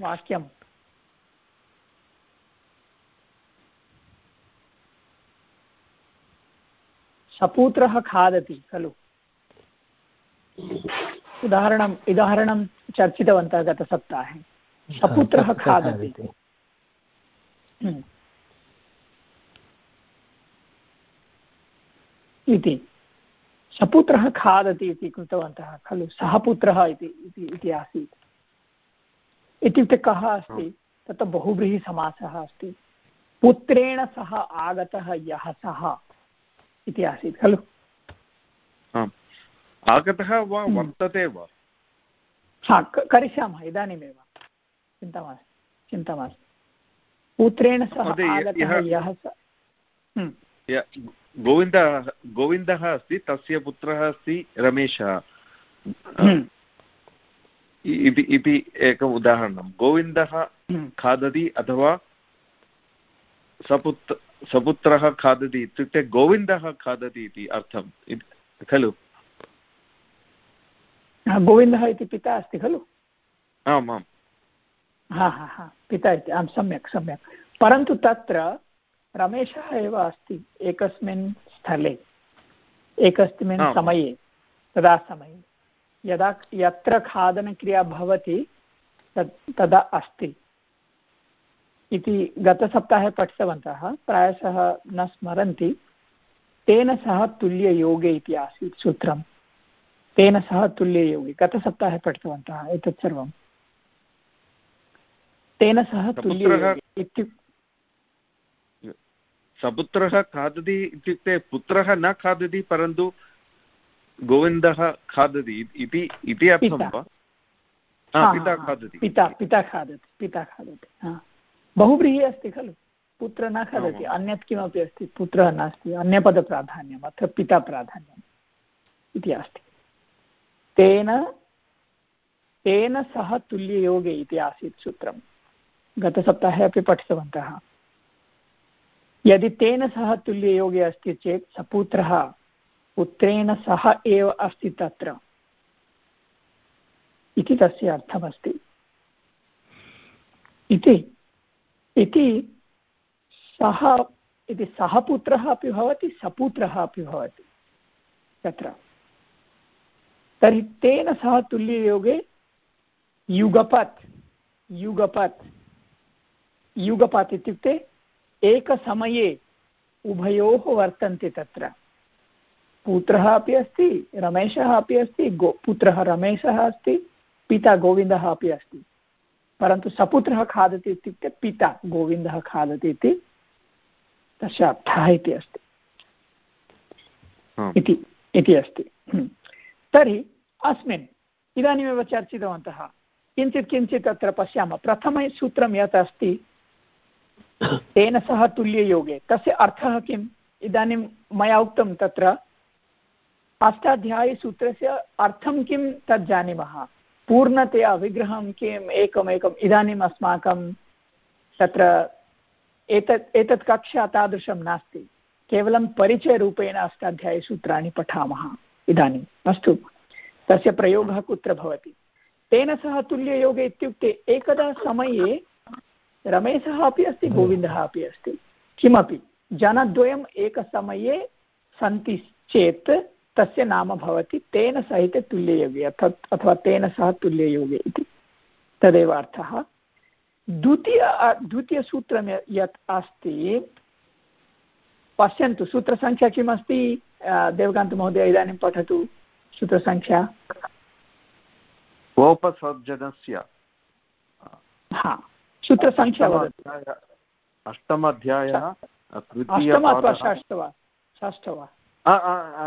वाक्यं। सपुत्रः खादति खलु। उदाहरणम् उदाहरणं चर्चितवन्तः गतसप्ताहे। सपुत्रः खादति। इति। सपुत्रः खादति इति कृतवन्तः खलु? सः पुत्रः इति आसीत्। इत्युक्ते कः अस्ति? तत्र बहुव्रीहिसमासः अस्ति। पुत्रेण सह आगतः यः सः इति आसीत् खलु? आगतः वा हम्म। वर्तते वा? हा करिष्यामः इदानीमेव। चिन्ता मास्तु चिन्ता मास्तु। पुत्रेण सह आगतः यः। गोविन्दः गोविन्दः अस्ति तस्य पुत्रः अस्ति रमेशः। इति एकम् उदाहरणं। गोविन्दः खादति अथवा सपुत्र सपुत्रः खादति इत्युक्ते गोविन्दः खादति इति अर्थं। खलु? गोविन्दः इति पिता अस्ति खलु? आम् आम्। हा हा हा। पिता इति आं सम्यक् सम्यक्। परन्तु तत्र रमेशः एव अस्ति एकस्मिन् स्थले एकस्मिन् समये तदा समये। यदा यत्र खादनक्रिया भवति तत् तदा अस्ति। इति गतसप्ताहे पठितवन्तः प्रायशः न स्मरन्ति। तेन सह तुल्ययोगे इति आसीत् सूत्रं। तेन सह तुल्ययोगे गतसप्ताहे पठितवन्तः एतत् सर्वं। तेन सह तुल्ययोगे इत्युक्ते सपुत्रः खादति इत्युक्ते पुत्रः न खादति परन्तु गोविन्दः खादति इति इति अर्थं वा? पिता खादति पिता पिता खादति पिता खादति बहुव्रीहि अस्ति खलु। पुत्रः न खादति अन्यत् किमपि अस्ति पुत्रः नास्ति अन्यपदप्राधान्यम् अत्र पिता प्राधान्यम् इति अस्ति। तेन तेन सह तुल्ययोगे इति आसीत् सूत्रं। गतसप्ताहे अपि पठितवन्तः। यदि तेन सह तुल्ययोगे अस्ति चेत् सपुत्रः पुत्रेण सह एव अस्ति तत्र। इति तस्य अर्थमस्ति। इति इति सः इति सः पुत्रः अपि भवति, सपुत्रः अपि भवति तत्र। तर्हि तेन सह तुल्ययोगे युगपत् युगपत् युगपत् इत्युक्ते एकसमये उभयोः वर्तन्ते तत्र। पुत्रः अपि अस्ति रमेशः अपि अस्ति गो पुत्रः रमेशः अस्ति पिता गोविन्दः अपि अस्ति। परन्तु सपुत्रः खादति इत्युक्ते पिता गोविन्दः खादति इति तस्य अर्थः इति अस्ति। इति अस्ति। हम्म। तर्हि अस्मिन् इदानीमेव चर्चितवन्तः किञ्चित् किञ्चित् अत्र पश्यामः। प्रथमसूत्रं यत् अस्ति तेन सह तुल्ययोगे। तस्य अर्थः किम्? इदानीं मया उक्तं तत्र अष्टाध्यायीसूत्रस्य अर्थं किं तत् जानीमः? पूर्णतया विग्रहं किम्? एकमेकम्, इदानीम् अस्माकं तत्र एतत् एतत् कक्षा तादृशं नास्ति। केवलं परिचयरूपेण अष्टाध्यायीसूत्राणि पठामः। इदानीम् अस्तु। तस्य प्रयोगः कुत्र भवति? तेन सह तुल्ययोगे इत्युक्ते, एकदा समये रमेशः अपि अस्ति गोविन्दः अपि अस्ति। किमपि? जनद्वयम् एकसमये सन्ति चेत् तस्य नाम भवति तेन सहिते तुल्ययोगे अर्थात् अथवा तेन सह तुल्ययोगे इति। तदेव अर्थः। द्वितीय द्वितीयसूत्रं यत् अस्ति पश्यन्तु सूत्रसङ्ख्या किमस्ति? देवकान्तमहोदय इदानीं पठतु सूत्रसङ्ख्या। गोपसर्जनस्य हा। सूत्रसङ्ख्या अष्टमाध्यायः अष्टम अथवा षष्ठ वा षष्ठ वा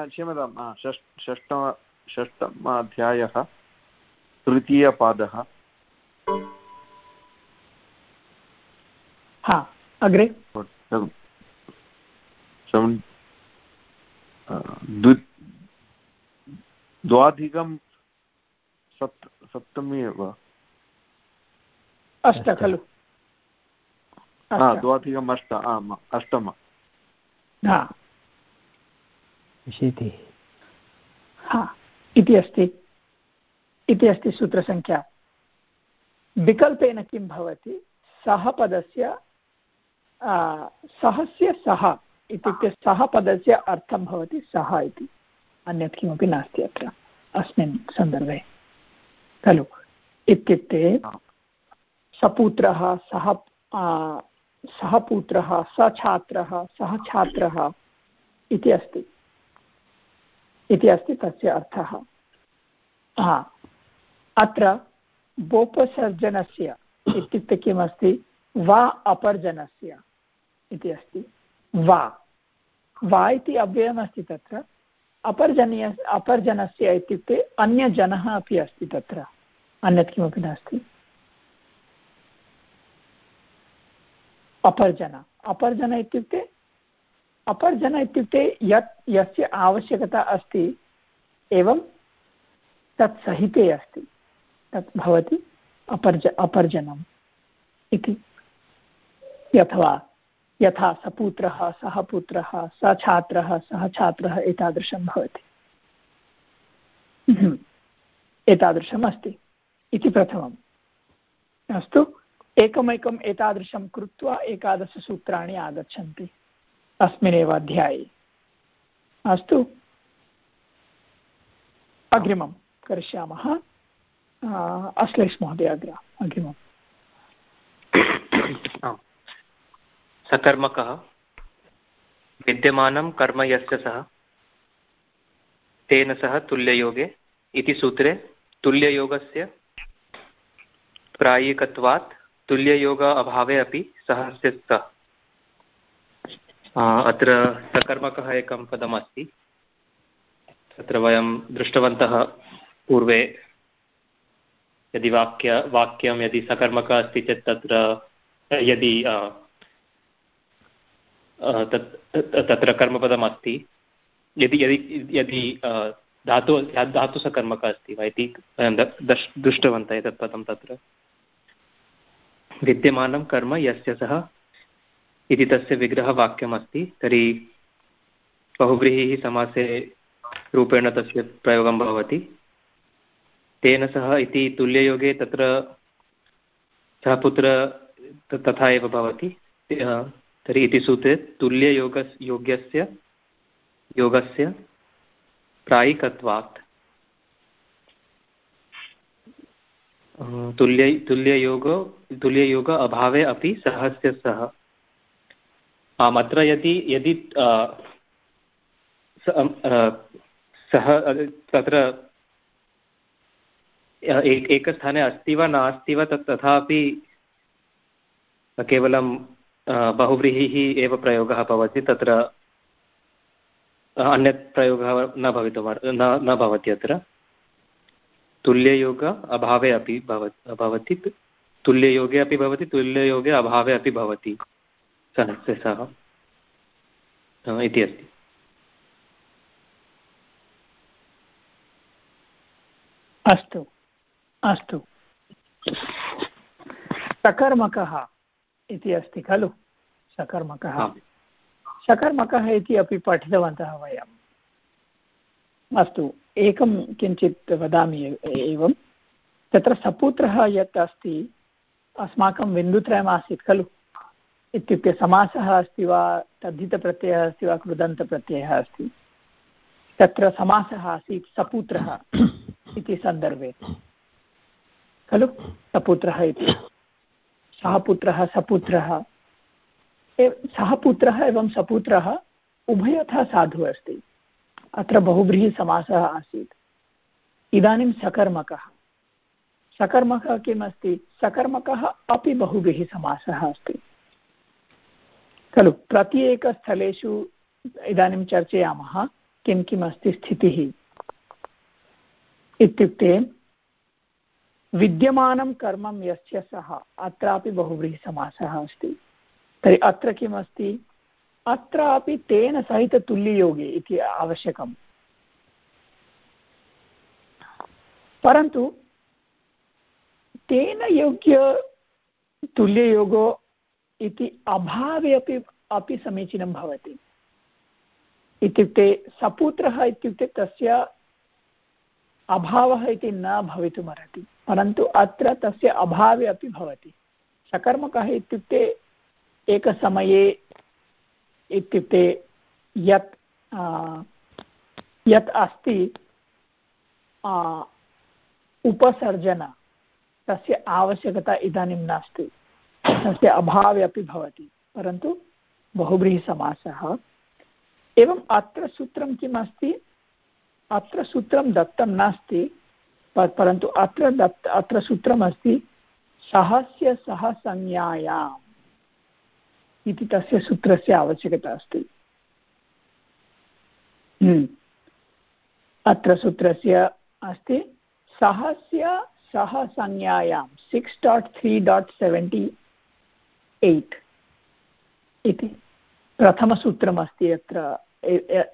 क्षम्यतां षष्टम षष्टमाध्यायः तृतीयपादः। हा अग्रे। द्वाधिकं सप्त सप्तमी एव। अष्ट खलु। द्वाधिकम् अष्ट। आम् अष्टम। इति अस्ति। इति अस्ति सूत्रसङ्ख्या। विकल्पेन किं भवति? सः पदस्य सहस्य सः इत्युक्ते सः पदस्य अर्थं भवति सः इति। अन्यत् किमपि नास्ति अत्र। अस्मिन् सन्दर्भे। खलु। इत्युक्ते सपुत्रः सः सः पुत्रः स छात्रः सः छात्रः इति अस्ति। इति अस्ति तस्य अर्थः। हा। अत्र बोपसर्जनस्य इत्युक्ते किमस्ति? वा अपर्जनस्य इति अस्ति। वा। वा इति अव्ययमस्ति तत्र। अपर्जनीय, अपर्जनस्य इत्युक्ते अन्यजनः अपि अस्ति तत्र। अन्यत् किमपि नास्ति। अपर्जन। अपर्जन इत्युक्ते अपर्जन इत्युक्ते यत् यस्य आवश्यकता अस्ति एवं तत् सहिते अस्ति, तत् भवति अपर्ज, अपर्जनम् इति। अथवा यथा सपुत्रः सः पुत्रः, स छात्रः सः छात्रः एतादृशं भवति। एतादृशम् अस्ति इति प्रथमम्। अस्तु। एकमेकम् एतादृशं कृत्वा एकादशसूत्राणि आगच्छन्ति अस्मिन्नेव अध्याये। अस्तु। अग्रिमं करिष्यामः। अश्लेष महोदय, अग्र, अग्रिमम्। सकर्मकः, विद्यमानं कर्म यस्य सः, तेन सह तुल्ययोगे इति सूत्रे तुल्ययोगस्य प्रायिकत्वात् तुल्ययोग अभावे अपि सः स्थितः अत्र सकर्मकः एकं पदमस्ति। तत्र वयं दृष्टवन्तः पूर्वे यदि वाक्य, वाक्यं यदि सकर्मकः अस्ति चेत् तत्र, यदि तत् तत्र कर्मपदम् यदि यदि यदि धातु धातुसकर्मकः अस्ति वा इति वयं दृष्टवन्तः एतत् पदं तत्र। विद्यमानं कर्म यस्य सः इति तस्य विग्रहवाक्यमस्ति, तर्हि बहुव्रीहिः समासे रूपेण तस्य प्रयोगं भवति। तेन सह इति तुल्ययोगे तत्र सः पुत्र तथा एव भवति। तर्हि इति सूत्रे तुल्ययोग योग्यस्य, योगस्य प्रायिकत्वात् तुल्य, तुल्ययोग तुल्ययोग अभावे अपि सहस्य सह आम् यदि यदि सः तत्र एकस्थाने अस्ति वा नास्ति वा तत् तथापि केवलं बहुव्रीहिः एव प्रयोगः भवति, तत्र अन्यत् प्रयोगः न भवितुम् न भवति अत्र। तुल्ययोग अभावे अपि भवति तुल्ययोगे अपि भवति तुल्ययोगे अभावे अपि भवति। सहस्य सः इति अस्ति। अस्तु अस्तु। सकर्मकः इति अस्ति खलु। सकर्मकः सकर्मकः इति अपि पठितवन्तः वयम्। अस्तु। एकं किञ्चित् वदामि एवं। तत्र सपुत्रः यत् अस्ति, अस्माकं बिन्दुत्रयमासीत् खलु। इत्युक्ते समासः अस्ति वा, तद्धितप्रत्ययः अस्ति वा, कृदन्तप्रत्ययः अस्ति। तत्र समासः आसीत् सपुत्रः इति सन्दर्भे। खलु? सपुत्रः इति। सः पुत्रः, सपुत्रः। सः पुत्रः एवं सपुत्रः उभयथा साधुः अस्ति। अत्र बहुव्रीहिसमासः आसीत्। इदानीं सकर्मकः। सकर्मकः किम् अस्ति सकर्मकः अपि बहुव्रीहिसमासः अस्ति। खलु, प्रत्येकस्थलेषु इदानीं चर्चयामः, किं किम् अस्ति स्थितिः। इत्युक्ते, विद्यमानं कर्मं यस्य सः, अत्रापि बहुव्रीहिसमासः अस्ति। तर्हि अत्र किमस्ति? अत्रापि तेन सहिततुल्ययोगे इति आवश्यकम्। परन्तु तेन योग्य तुल्ययोगो इति अभावे अपि अपि समीचीनं भवति। इत्युक्ते सपुत्रः इत्युक्ते तस्य अभावः इति न भवितुमर्हति, परन्तु अत्र तस्य अभावे अपि भवति। सकर्मकः इत्युक्ते एकसमये इत्युक्ते यत् यत् अस्ति उपसर्जन, तस्य आवश्यकता इदानीं नास्ति। तस्य अभावे अपि भवति, परन्तु बहुव्रीहिसमासः। एवम् अत्र सूत्रं किम् अस्ति? अत्र सूत्रं दत्तं नास्ति परन्तु अत्र दत्त, अत्र सूत्रमस्ति सहस्य सह संज्ञायाम् इति तस्य सूत्रस्य आवश्यकता अस्ति। हम्म। अत्र सूत्रस्य अस्ति, सहस्य सह संज्ञायां six dot three dot seventy eight इति प्रथमसूत्रमस्ति अत्र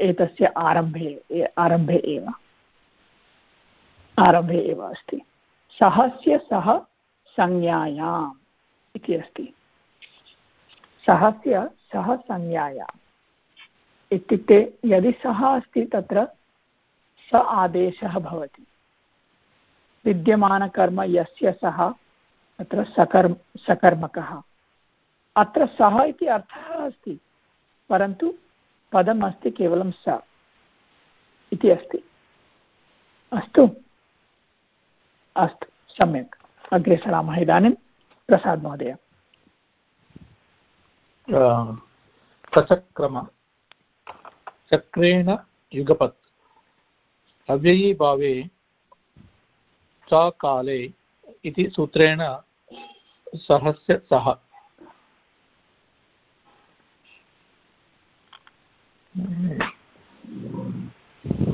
एतस्य आरम्भे आरम्भे एव। आरम्भे एव अस्ति। सहस्य सह संज्ञायाम् इति अस्ति। सहस्य सः संज्ञायाम् इत्युक्ते यदि सः अस्ति तत्र स आदेशः भवति। विद्यमानकर्म यस्य सः, तत्र सकर्म, सकर्मकः। अत्र सः इति अर्थः अस्ति, परन्तु पदम् अस्ति केवलं स इति अस्ति। अस्तु। अस्तु, सम्यक्। अग्रे सरामः इदानीं प्रसाद् महोदय। सचक्रम चक्रेण युगपत्। अव्ययीभावे च काले इति सूत्रेण सहस्य सः।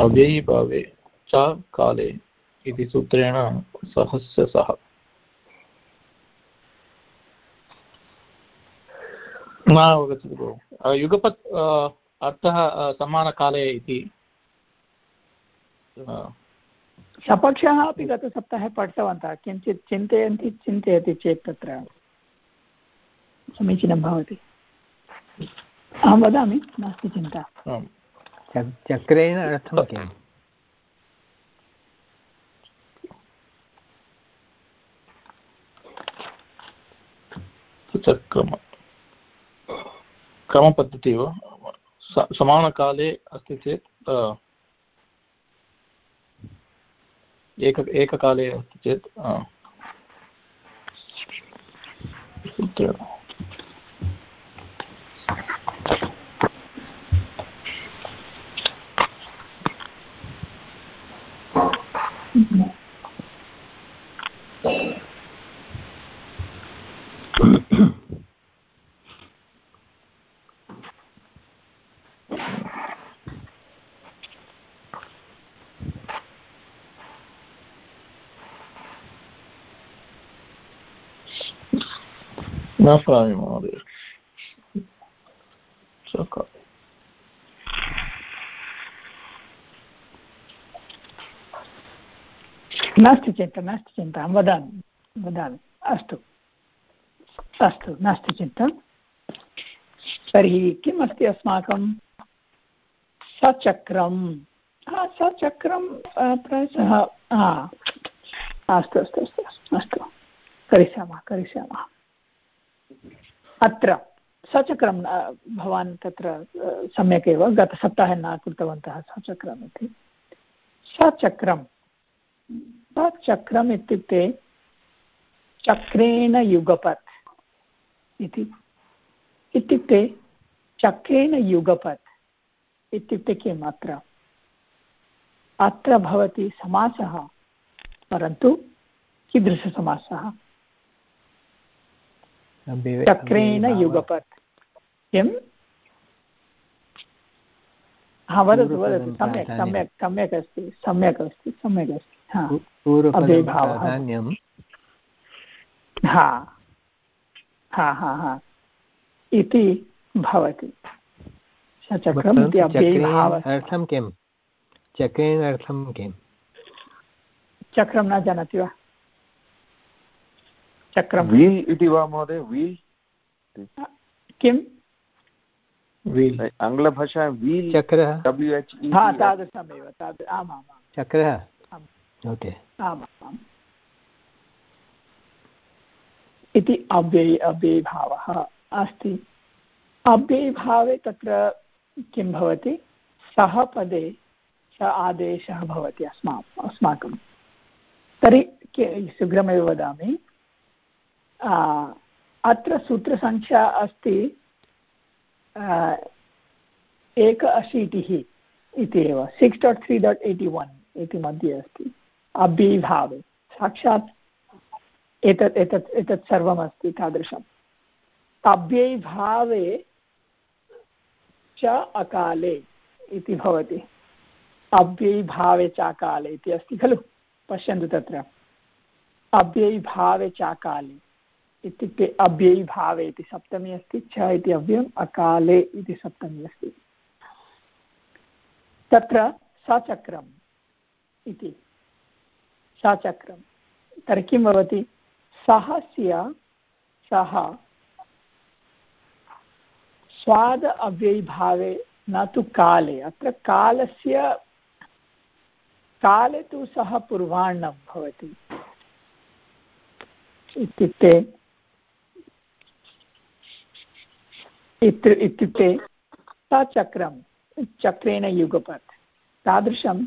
अव्ययीभावे च काले इति सूत्रेण सहस्य सः। न अवगच्छति भो। युगपत् अर्थः समानकाले इति। सपक्षः अपि गतसप्ताहे पठितवन्तः किञ्चित् चिन्तयन्ति चिन्तयति चेत् तत्र समीचीनं भवति। अहं वदामि नास्ति चिन्ता। चक्रेण अर्थं किम्? चक्रम क्रमपद्धतिः वा समानकाले अस्ति चेत् एक एककाले अस्ति चेत् न स्मरामि महोदय नास्ति चिन्ता नास्ति चिन्ता अहं वदामि वदामि अस्तु अस्तु नास्ति चिन्ता तर्हि किम् अस्ति अस्माकं सचक्रं सचक्रं प्रायशः अस्तु अस्तु अस्तु अस्तु करिष्यामः करिष्यामः अत्र सचक्रं भवान् तत्र सम्यक् एव गतसप्ताहे न कृतवन्तः सचक्रम् इति। सचक्रं चक्रम् इत्युक्ते चक्रेण युगपत् इति। इत्युक्ते चक्रेण युगपत् इत्युक्ते किम् अत्र? अत्र भवति समासः, परन्तु कीदृशसमासः? चक्रेण युगपत्। किम्? हा वदतु वदतु सम्यक् सम्यक् सम्यक् अस्ति सम्यक् अस्ति सम्यक् अस्ति हा। हा। हा हा इति भवति। सचक्रम् इति अर्थं किं चक्रेण अर्थं किं चक्रं न जानाति वा? चक्रं वील् इति वा महोदय वील् किम्? आङ्ग्लभाषा वील् चक्रः। डब्ल्यु एच् हा तादृशमेव ताद् आमाम् चक्रः? ओके। आमाम् इति अव्ययी अव्ययीभावः अस्ति। अव्ययीभावे तत्र किं भवति? सः पदे स आदेशः भवति अस्मा अस्माकं। तर्हि शीघ्रमेव वदामि। अत्र सूत्रसङ्ख्या अस्ति एक अशीतिः इति एव six dot three dot eighty one इति मध्ये अस्ति अव्ययीभावे साक्षात् एतत् एतत् एतत् सर्वमस्ति तादृशम् अव्ययीभावे च अकाले इति भवति। अव्ययीभावे चाकाले इति अस्ति खलु, पश्यन्तु तत्र। अव्ययीभावे चाकाले इत्युक्ते अव्ययीभावे इति सप्तमी अस्ति छ इति अव्ययम्, अकाले इति सप्तमी अस्ति। तत्र सचक्रम् इति। सचक्रं। तर्हि किं भवति? सहस्य, सः स्वाद अव्ययीभावे न तु काले। अत्र कालस्य, काले तु सः पूर्वाण्णं भवति। इत्युक्ते इत्युक्ते सचक्रं, चक्रेण युगपत्। तादृशं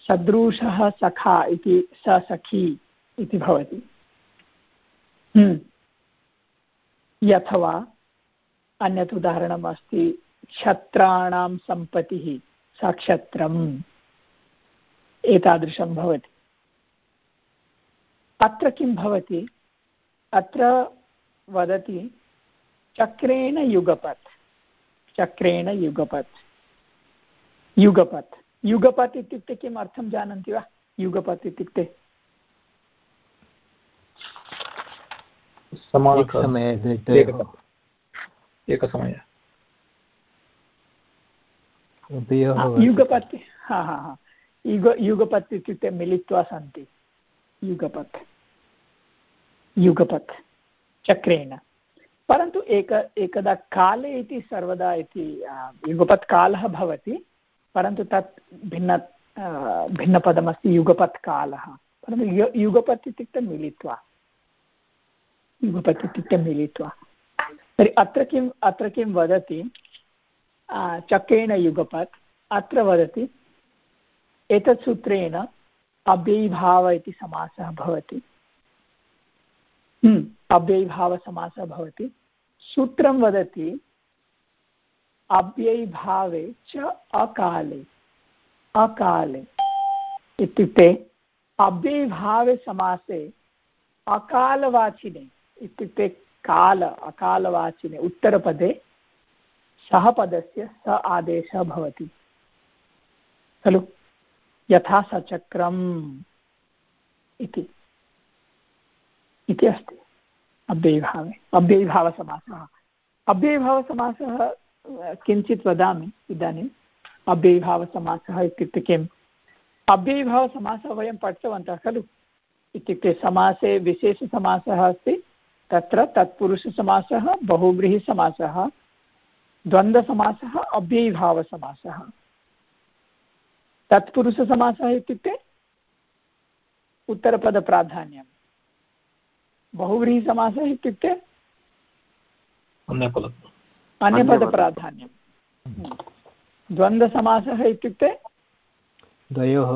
सदृशः सखा इति ससखी इति भवति। हम्म। यथवा अन्यत् उदाहरणम् अस्ति, क्षत्राणां सम्पत्तिः सक्षत्रम्। एतादृशं भवति। अत्र किं भवति? अत्र वदति चक्रेण युगपत्। चक्रेण युगपत्। युगपत्। युगपत् इत्युक्ते किम् अर्थं जानन्ति वा? युगपत् इत्युक्ते एकसमय युगपत्। हा हा हा। युग युगपत् इत्युक्ते मिलित्वा सन्ति। युगपत्। युगपत्। चक्रेण। परन्तु एक, एकदा काले इति सर्वदा इति युगपत् कालः भवति, परन्तु तत् भिन्न भिन्नपदमस्ति युगपत् कालः परन्तु यु युगपत् इत्युक्ते मिलित्वा। युगपत् इत्युक्ते मिलित्वा। तर्हि अत्र किम्, अत्र किं वदति चक्रेण युगपत्, अत्र वदति, एतत् सूत्रेण अव्ययीभाव इति समासः भवति। अव्ययीभावसमासः भवति। सूत्रं वदति, अव्ययीभावे च अकाले। अकाले। इत्युक्ते अव्ययीभावे अकालवाचिने, इत्युक्ते काल, अकालवाचिने, उत्तरपदे सः पदस्य स आदेशः भवति। खलु? यथा सचक्रम् इति। अस्ति। अव्ययीभावे। अव्ययीभावसमासः। अव्ययीभावसमासः किञ्चित् वदामि इदानीम् अव्ययीभावसमासः इत्युक्ते किम् अव्ययीभावसमासः वयं पठितवन्तः खलु। इत्युक्ते समासे विशेषसमासः अस्ति, तत्र तत्पुरुषसमासः, बहुव्रीहिसमासः, द्वन्द्वसमासः, अव्ययीभावसमासः। तत्पुरुषसमासः इत्युक्ते उत्तरपदप्राधान्यं बहुव्रीहिसमासः इत्युक्ते अन्यपदप्राधान्यं द्वन्द्वसमासः इत्युक्ते द्वयोः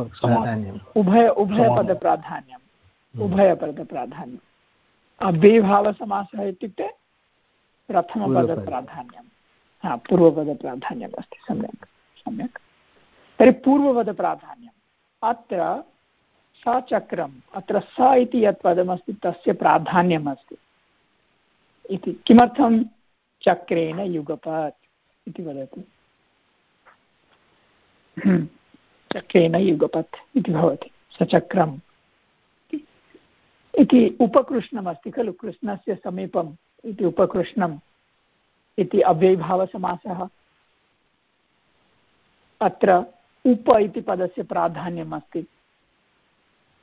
उभय उभयपदप्राधान्यम् हम्म। उभयपदप्राधान्यम् अव्ययभावसमासः इत्युक्ते प्रथमपदप्राधान्यं हा पूर्वपदप्राधान्यम् अस्ति। सम्यक्। सम्यक्। तर्हि पूर्वपदप्राधान्यम् अत्र सचक्रम् अत्र स इति यत् पदमस्ति, तस्य प्राधान्यम् अस्ति इति किमर्थं चक्रेण युगपत् इति वदति। हम्म। चक्रेण युगपत् इति भवति। सचक्रम्। इति उपकृष्णमस्ति खलु। कृष्णस्य समीपम् इति उपकृष्णम् इति अव्ययभावसमासः। अत्र उप इति पदस्य प्राधान्यम् अस्ति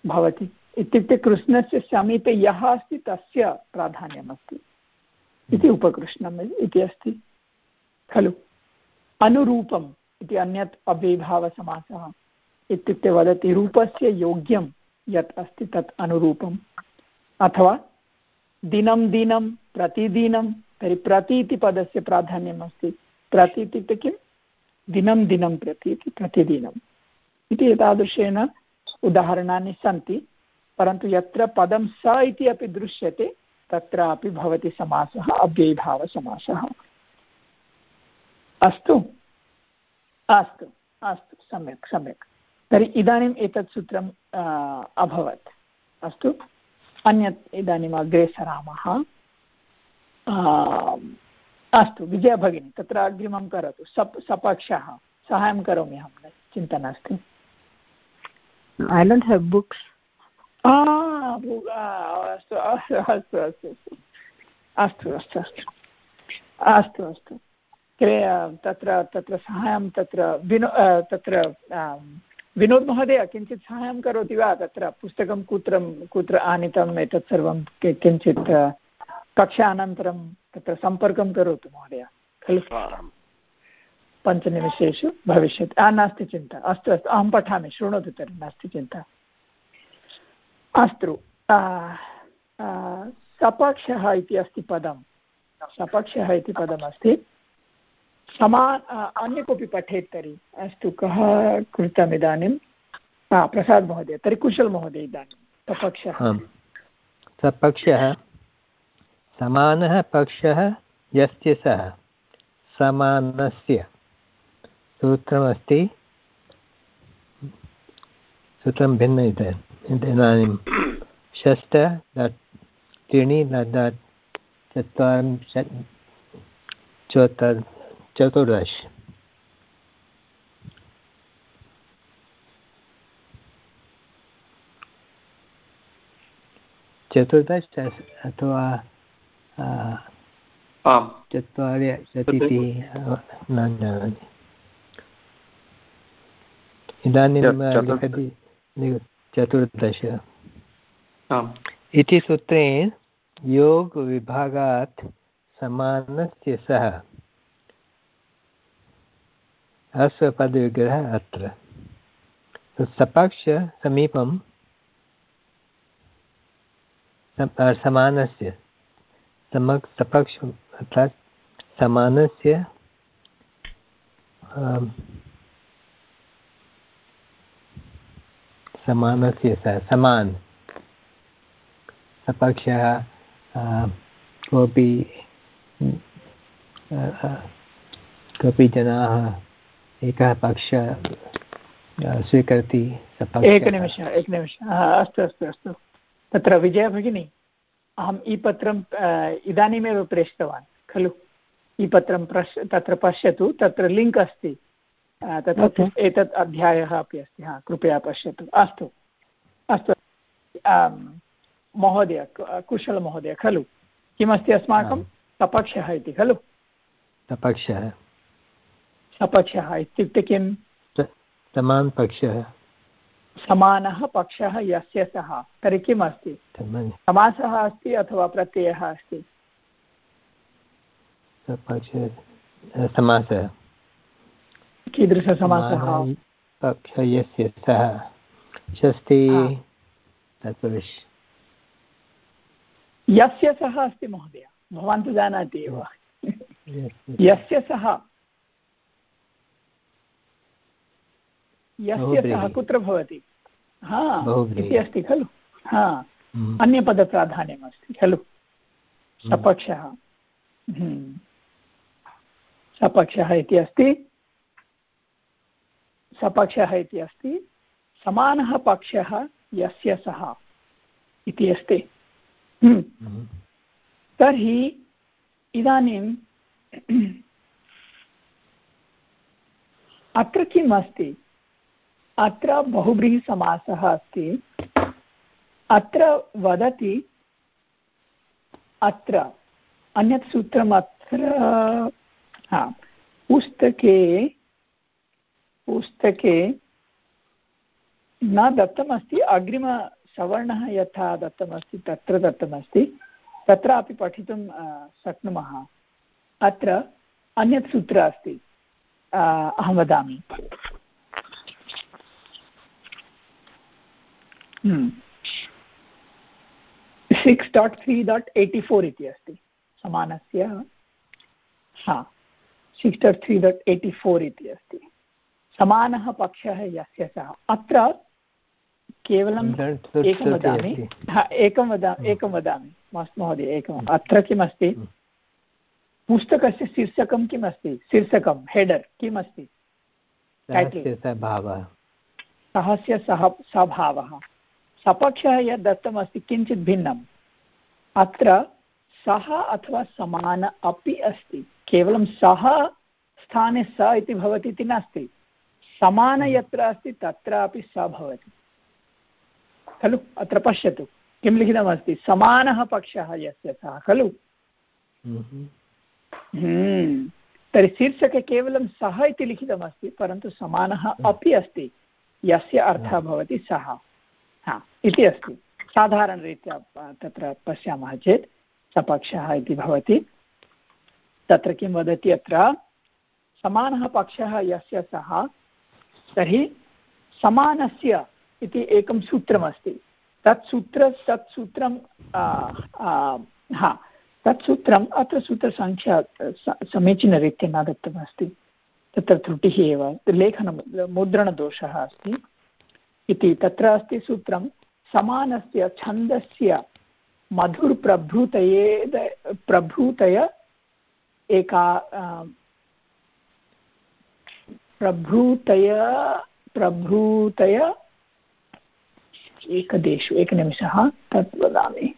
भवति। इत्युक्ते कृष्णस्य समीपे यः अस्ति तस्य प्राधान्यम् अस्ति इति उपकृष्णम् इति अस्ति। खलु? अनुरूपम् इति अन्यत् अव्ययभावसमासः इत्युक्ते वदति रूपस्य योग्यं यत् अस्ति तत् अनुरूपम्। अथवा दिनं दिनं प्रतिदिनं तर्हि प्रति इति पदस्य प्राधान्यम् अस्ति। प्रति इत्युक्ते किं? दिनं दिनं प्रति इति प्रतिदिनम्। इति एतादृशेन उदाहरणानि सन्ति, परन्तु यत्र पदं स इति अपि दृश्यते, तत्रापि भवति समासः, अव्ययीभावसमासः। अस्तु? अस्तु अस्तु, सम्यक् सम्यक्। तर्हि इदानीम् एतत् सूत्रम् अभवत्। अस्तु? अन्यत् इदानीम् अग्रे सरामः। अस्तु विजया भगिनी तत्र अग्रिमं करोतु। सप्, सपक्षः साहाय्यं करोमि अहं, चिन्ता नास्ति। ऐ डोण्ट् हेव् बुक्स् अस्तु अस्तु अस्तु अस्तु अस्तु अस्तु अस्तु अस्तु अस्तु तत्र तत्र साहाय्यं तत्र विनो तत्र विनोद् महोदय किञ्चित् साहाय्यं करोति वा तत्र पुस्तकं कुत्र कुत्र आनीतम् एतत् सर्वं किञ्चित् कक्षानन्तरं तत्र सम्पर्कं करोतु महोदय खलु पञ्चनिमिषेषु भविष्यति। नास्ति चिन्ता। अस्तु अस्तु, अहं पठामि, शृणोतु तर्हि, नास्ति चिन्ता। अस्तु सपक्षः इति अस्ति पदं। सपक्षः इति पदमस्ति। समा अन्य कोऽपि पठेत् तर्हि। अस्तु, कः कृतम् इदानीं? प्रसाद् महोदय, तर्हि कुशल महोदय इदानीं, सपक्षः। सपक्षः, समानः पक्षः, यस्य सः? समानस्य। सूत्रमस्ति? सूत्रं भिन्न इदानीं षष्ट त्रीणि चत्वारिंशत् चतुर्दश। चतुर्दश अथवा चत्वारि शतीति न जानामि इदानीं लिखति चतुर्दश। इति सूत्रेण योगविभागात् समानस्य सः। ह्रस्वपदविग्रहः अत्र। सपक्ष समीपं समानस्य। समक् सपक्ष अर्थात् समानस्य समानस्य स समान। सपक्षः कोऽपि कोऽपि जनाः एकः पक्ष स्वीकरोति एकनिमिषः एकनिमिषः। अस्तु अस्तु अस्तु। तत्र विजया भगिनी, अहम् ई पत्रम् इदानीमेव प्रेषितवान्, खलु? ई पत्रं प्रश् तत्र पश्यतु, तत्र लिङ्क् अस्ति। तत्र एतत् अध्यायः अपि अस्ति हा कृपया पश्यतु। अस्तु। अस्तु। महोदय कुशलमहोदय खलु। किमस्ति अस्माकं सपक्षः इति खलु? सपक्षः सपक्षः इत्युक्ते किं समान पक्षः। समानः पक्षः यस्य सः। तर्हि किम् अस्ति समासः अस्ति अथवा प्रत्ययः अस्ति? समासः। कीदृशसमासः? पक्ष यस्य सः। तत्पुरुष यस्य सः अस्ति महोदय? भवान् तु जानाति एव। यस्य सः? यस्य सः कुत्र भवति? हा इति अस्ति खलु? हा। हम्म। अन्यपदप्राधान्यम् अस्ति खलु? हम्म। सपक्षः। हम्म। सपक्षः इति अस्ति। सपक्षः इति अस्ति। समानः पक्षः यस्य सः इति अस्ति। तर्हि इदानीं अत्र किम् अस्ति? अत्र बहुव्रीहिसमासः अस्ति। अत्र वदति अत्र अन्यत् सूत्रम् अत्र हा पुस्तके पुस्तके न दत्तमस्ति, अग्रिमसवर्णः यथा दत्तमस्ति, तत्र दत्तमस्ति तत्रापि पठितुं शक्नुमः। अत्र अन्यत् सूत्र अस्ति अहं वदामि। Six dot three dot eighty four इति अस्ति, समानस्य। हा। Six dot three dot eighty four इति अस्ति। समानः पक्षः यस्य सः। अत्र केवलम् एकं वदामि। एकं वदा एकं वदामि। मास्तु महोदय एकम् अत्र किमस्ति? हम्म। पुस्तकस्य शीर्षकं किम् अस्ति शीर्षकं हेडर् किम् अस्ति सहस्य सः सभावः। सपक्षः यद् दत्तमस्ति किञ्चित् भिन्नम्। अत्र सः अथवा समान अपि अस्ति। केवलं सः स्थाने स इति भवति इति नास्ति। समान हम्म। यत्र अस्ति तत्रापि स भवति। खलु? अत्र पश्यतु। किं लिखितमस्ति? समानः पक्षः यस्य सः खलु? हम्म। हम्म। तर्हि शीर्षके केवलं सः इति लिखितमस्ति परन्तु समानः अपि अस्ति। यस्य अर्थः भवति सः। हा इति अस्ति। साधारणरीत्या तत्र पश्यामः चेत् सपक्षः इति भवति। तत्र किं वदति अत्र? समानः पक्षः यस्य सः तर्हि समानस्य इति एकं सूत्रमस्ति। तत् सूत्र तत् सूत्रं हा, तत् सूत्रम् अत्र सूत्रसङ्ख्या समीचीनरीत्या न दत्तमस्ति तत्र त्रुटिः एव, लेखनं, मुद्रणदोषः अस्ति। इति तत्र अस्ति सूत्रं, समानस्य छन्दस्य मधुर्प्रभृतये प्रभृतय एका प्रभृतय प्रभृतय एकदेशु एकनिमिषः तत् वदामि।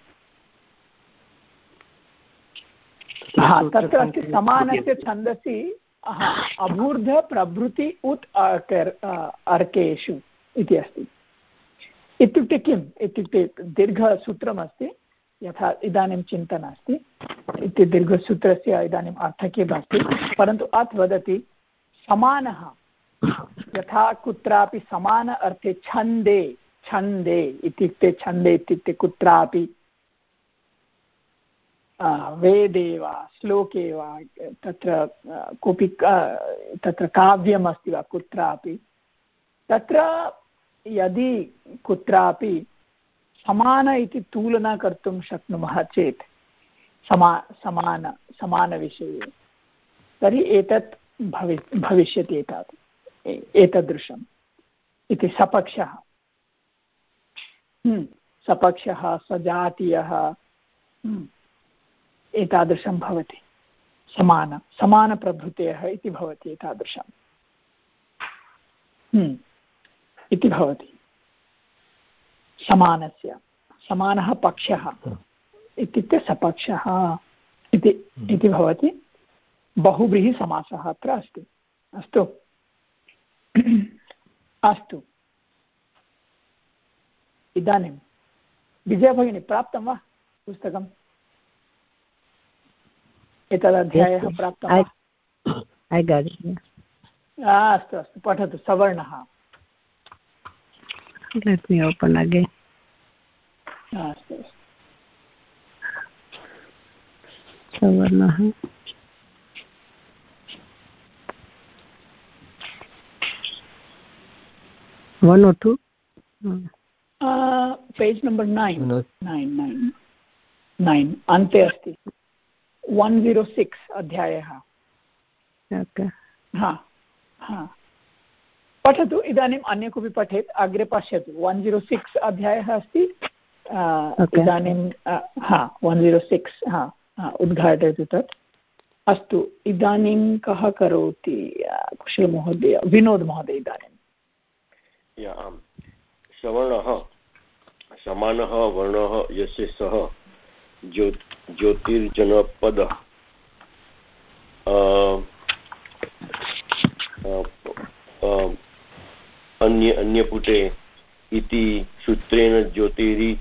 हा तत्र अस्ति समानस्य छन्दसि अभूर्ध प्रभृति उत् अर्केषु इति अस्ति। इत्युक्ते किम्? इत्युक्ते दीर्घसूत्रमस्ति यथा इदानीं चिन्ता नास्ति इति दीर्घसूत्रस्य इदानीम् अर्थः किम् अस्ति? परन्तु अत् वदति। समानः। यथा कुत्रापि समान अर्थे छन्दे छन्दे इत्युक्ते छन्दे इत्युक्ते कुत्रापि वेदे वा, श्लोके वा, तत्र कोऽपि तत्र काव्यमस्ति वा, कुत्रापि, तत्र यदि कुत्रापि समान इति तुलना कर्तुं शक्नुमः चेत्, समा, समान, समानविषये, तर्हि एतत् भवि भविष्यति एतत् एतादृशम्। इति सपक्षः। हम्म, सपक्षः सजातीयः हम्म, एतादृशं भवति। समान समानप्रभृतयः इति भवति एतादृशम्। हम्म। इति भवति। समानस्य समानः पक्षः। इत्युक्ते सपक्षः इति। इति भवति। बहुव्रीहिसमासः अत्र अस्ति। अस्तु। अस्तु। इदानीं विजयभगिनी प्राप्तं वा पुस्तकम् एतदध्यायः प्राप्तं अस्तु अस्तु। पठतु सवर्णः। Let me open again अस्तु सवर्णः one or two? Page number nine nine nine nine अन्ते अस्ति वन् ज़ीरो सिक्स् अध्यायः हा हा पठतु इदानीम् अन्य कोऽपि पठेत् अग्रे पश्यतु. वन् ज़ीरो सिक्स् अध्यायः अस्ति इदानीं हा वन् ज़ीरो सिक्स् हा उद्घाटयतु तत्. अस्तु इदानीं कः करोति कुशलमहोदय विनोद् महोदय इदानीं सवर्णः समानः, वर्णः, यस्य ज्यो, ज्योतिर्जनपदः। अन्य, अन्यपुटे इति सूत्रेण ज्योतिरि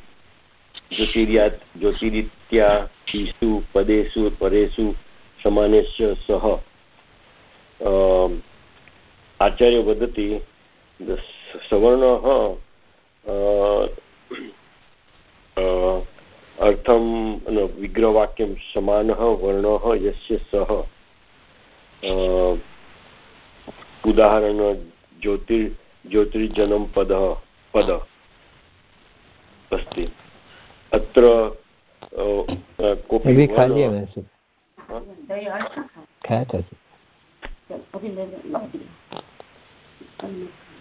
ज्योतिर्यात् ज्योतिरित्यादिषु पदेषु, परेषु समानस्य आचार्य वदति सवर्णः अर्थं विग्रहवाक्यं समानः वर्णः यस्य सः उदाहरण ज्योतिर् ज्योतिर्जनं पदः पद अस्ति अत्र कोऽपि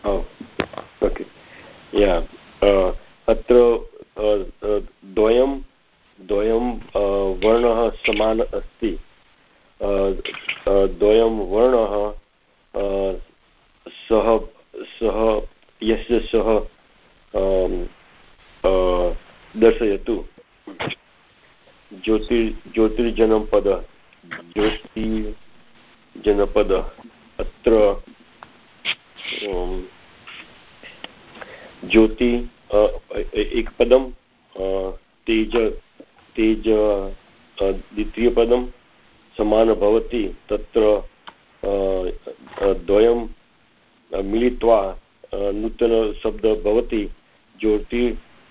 ओके या अत्र द्वयं द्वयं वर्णः समान अस्ति. द्वयं वर्णः सः सः, यस्य सः दर्शयतु. ज्योति, ज्योतिर्जनपद ज्योतिर्जनपद अत्र ज्योति एक पदम तेज तेज द्वितीयपदं समान भवति, तत्र द्वयं मिलित्वा नूतनशब्दः भवति, ज्योति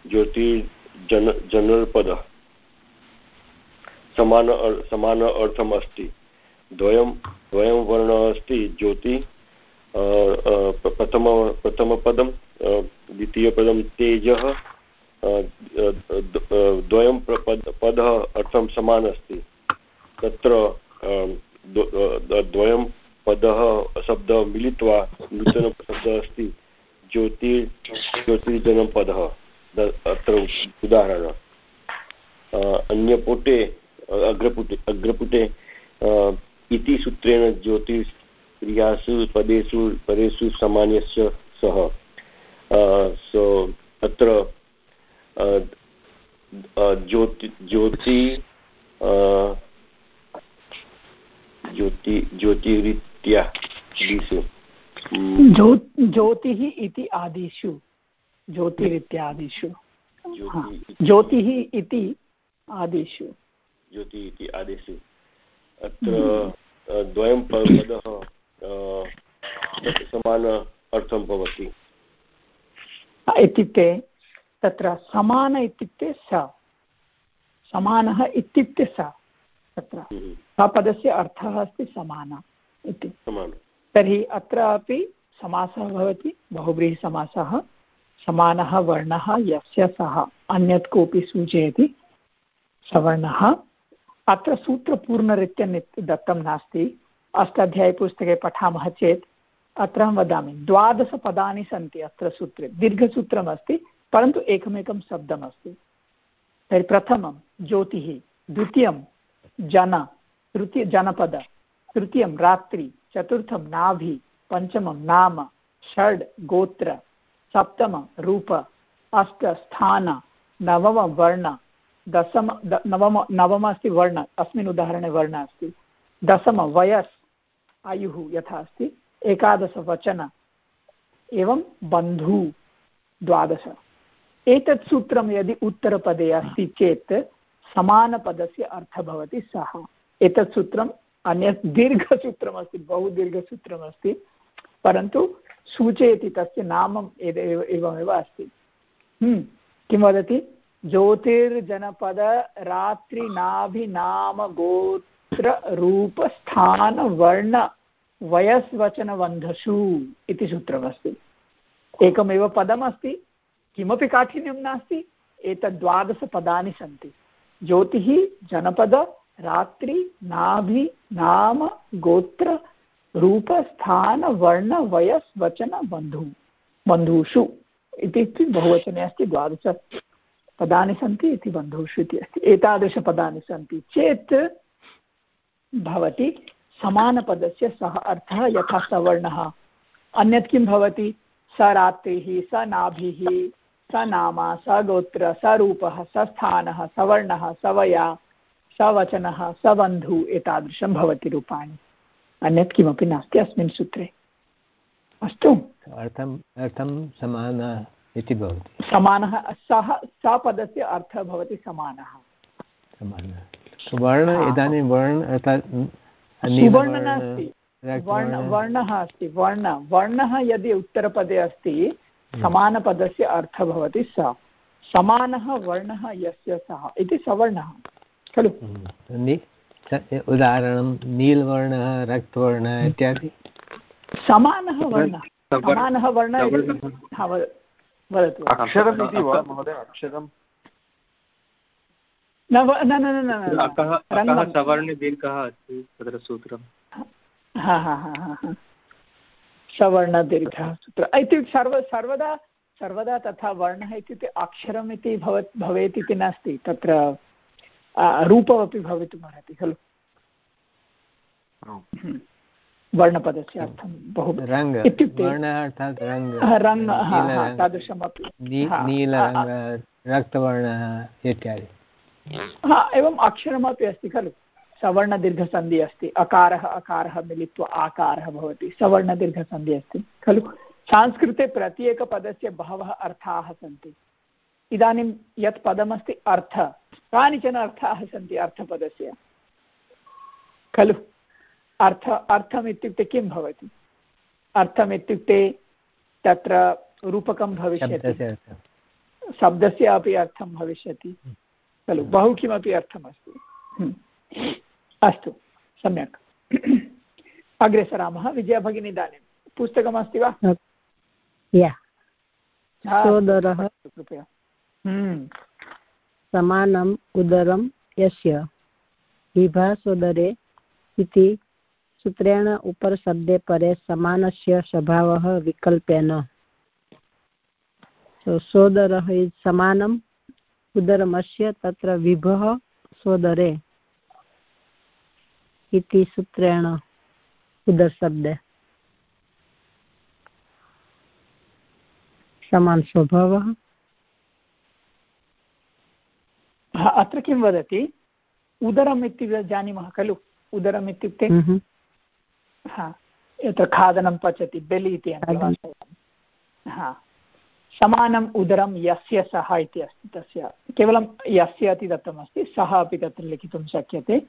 ज्योतिर्जन जनपदः समान समान अर्थम् अस्ति द्वयं द्वयं वर्णः अस्ति, ज्योति प्रथम प्रथमपदं द्वितीयपदं तेजः द्वयं पदः अर्थं समान् अस्ति। तत्र द्वयं पदः शब्दः मिलित्वा नूतनशब्दः अस्ति ज्योतिर् ज्योतिर्जनं पदः। अत्र उदाहरण। अन्यपुटे, अग्रपुटे अग्रपुटे इति सूत्रेण ज्योतिर्क्रियासु पदेषु पदेषु सामान्यस्य सः। सो अत्र ज्योति ज्योति ज्योति ज्योतिरित्या दिषु ज्योतिः इति आदिषु। ज्योतिरित्यादिषु ज्योतिः इति आदिषु। ज्योति इति आदिषु। अत्र द्वयं पदः समान अर्थं भवति इत्युक्ते तत्र समान इत्युक्ते स समानः इत्युक्ते स तत्र सपदस्य अर्थः अस्ति समान इति तर्हि अत्रापि समासः भवति बहुव्रीहिसमासः समानः वर्णः यस्य सः अन्यत् कोऽपि सूचयति सवर्णः अत्र सूत्रपूर्णरीत्या दत्तं नास्ति अष्टाध्यायीपुस्तके पठामः चेत् अत्र अहं वदामि, द्वादशपदानि सन्ति अत्र सूत्रे, दीर्घसूत्रमस्ति, परन्तु एकमेकं शब्दमस्ति। तर्हि प्रथमं, ज्योतिः, द्वितीयं, जन, तृतीय, जनपद, तृतीयं, रात्रि, चतुर्थं, नाभि, पञ्चमं, नाम, षड्, गोत्र, सप्तम, रूप, अष्ट, स्थान, नवम, वर्ण, दशम नवम नवम अस्ति वर्ण, अस्मिन् उदाहरणे वर्ण अस्ति। दशम, वयस्, आयुः यथा अस्ति। एकादशवचन एवं बन्धु द्वादश। एतत् सूत्रं यदि उत्तरपदे अस्ति चेत् समानपदस्य अर्थः भवति सः। एतत् सूत्रम् अन्यत् दीर्घसूत्रमस्ति बहु दीर्घसूत्रमस्ति परन्तु सूचयति तस्य नाम एवमेव अस्ति। हम्म, किं वदति? ज्योतिर्जनपद वयस्वचनबन्धसु इति सूत्रमस्ति। एकमेव पदमस्ति, किमपि काठिन्यं नास्ति एतद् द्वादशपदानि सन्ति। ज्योतिः, जनपद, रात्रि, नाभि, नाम, गोत्र रूपस्थान वर्ण, वयस्, वचन, बन्धु, बन्धुषु इति बहुवचने अस्ति द्वादश पदानि सन्ति इति बन्धुषु इति अस्ति। एतादृशपदानि सन्ति। चेत् भवति समानपदस्य सः अर्थः यथा सवर्णः अन्यत् किं भवति? स रात्रिः स नाभिः स नाम स गोत्र स रूपः स स्थानः सवर्णः सवया सवचनः सबन्धु एतादृशं भवति रूपाणि। अन्यत् किमपि नास्ति अस्मिन् सूत्रे। अस्तु। अर्थम् अर्थं समानः इति भवति। समानः सः सपदस्य अर्थः भवति समानः। समानः। वर्ण इदानीं वर्ण अर्थात् सुवर्ण नास्ति वर्ण अस्ति। वर्ण वर्णः यदि उत्तरपदे अस्ति हम्म। समानपदस्य अर्थः भवति स। समानः वर्णः यस्य सः इति सवर्णः। खलु। हम्म। उदाहरणं नीलवर्णः रक्तवर्णः इत्यादि। समानः वर्णः। समानः वर्णः वदतु। अक्षरम् इति वा महोदय? अक्षरं न न न न सवर्णदीर्घः अस्ति तत्र सूत्रं। हा हा हा हा सवर्णदीर्घः सूत्र इत्युक्ते सर्व सर्वदा सर्वदा तथा वर्णः इत्युक्ते अक्षरम् इति भवत् भवेत् इति नास्ति। तत्र रूपमपि भवितुमर्हति खलु? हम्म। वर्णपदस्य अर्थं बहु इत्युक्ते रङ्ग। तादृशमपि। रक्तवर्णः इत्यादि। हा एवम् अक्षरमपि अस्ति खलु। सवर्णदीर्घसन्धिः अस्ति। अकारः अकारः मिलित्वा आकारः भवति। सवर्णदीर्घसन्धिः अस्ति। खलु? संस्कृते प्रत्येकपदस्य बहवः अर्थाः सन्ति। इदानीं यत् पदमस्ति अर्थ। कानिचन अर्थाः सन्ति अर्थपदस्य? खलु? अर्थ अर्थम् इत्युक्ते किं भवति? अर्थम् इत्युक्ते तत्र रूपकं भविष्यति। शब्दस्य अपि अर्थं भविष्यति। खलु बहु किमपि अर्थमस्ति। हम्म। अस्तु सम्यक्। अग्रे सरामः विजया भगिनी इदानीं। पुस्तकमस्ति वा? कृपया। हम्म। समानम् उदरं यस्य। विभासोदरे इति सूत्रेण उपरशब्दे परे समानस्य स्वभावः विकल्पेन। सोदरः समानम् उदरमस्य तत्र विभः सोदरे इति सूत्रेण उदरशब्दे समान स्वभावः। अत्र किं वदति? उदरम् इति जानीमः खलु? उदरम् इत्युक्ते? हा यत्र खादनं पचति बेलि इति हा। समानम् उदरं यस्य सः इति अस्ति तस्य केवलं यस्य इति दत्तमस्ति सः अपि तत्र लिखितुं शक्यते।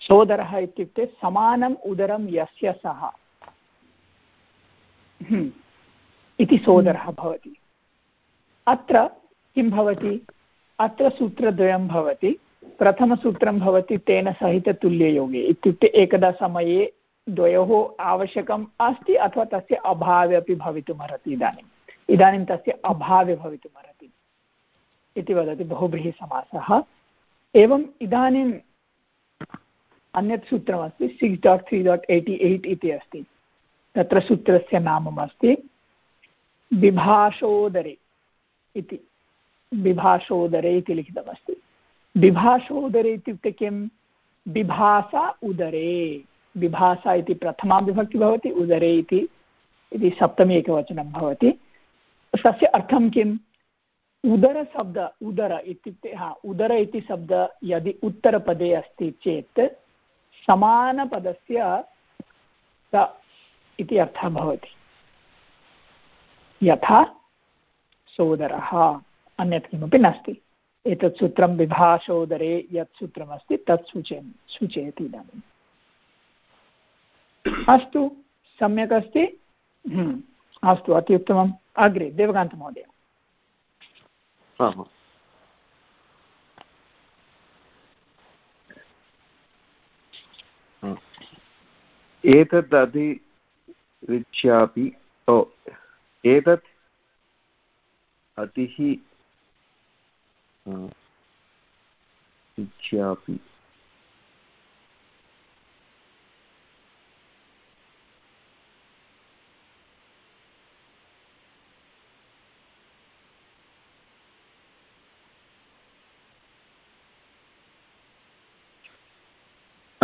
सोदरः इत्युक्ते समानम् उदरं यस्य सः। हम्म। इति सोदरः भवति। अत्र किं भवति? अत्र सूत्रद्वयं भवति। प्रथमसूत्रं भवति तेन सहिततुल्ययोगे। इत्युक्ते एकदा समये द्वयोः आवश्यकम् अस्ति अथवा तस्य अभावे अपि भवितुमर्हति इदानीम्। इदानीं तस्य अभावे भवितुमर्हति इति वदति बहुव्रीहिसमासः एवम् इदानीम् अन्यत् सूत्रमस्ति six dot three dot eighty eight इति अस्ति। तत्र सूत्रस्य नाममस्ति बिभाषोदरे इति। बिभाषोदरे इति लिखितमस्ति। बिभाषोदरे इत्युक्ते किं? बिभासा उदरे। विभासा इति प्रथमा विभक्ति भवति, उदरे इति सप्तमी एकवचनं भवति। तस्य अर्थं किम्? उदरशब्द उदर इत्युक्ते, हा, उदर इति शब्द यदि उत्तरपदे अस्ति चेत् समानपदस्य स इति अर्थः भवति। यथा सोदरः, अन्यत् किमपि नास्ति। एतत् सूत्रं विभाषोदरे यत् सूत्रमस्ति तत् सूचयन् सूचयति इदानीम्। अस्तु, सम्यक् अस्ति। अस्तु अति उत्तमम् अग्रे देवकान्तमहोदय एतद् अतिरिच्यापि ओ एतत् अतिः इच्छापि।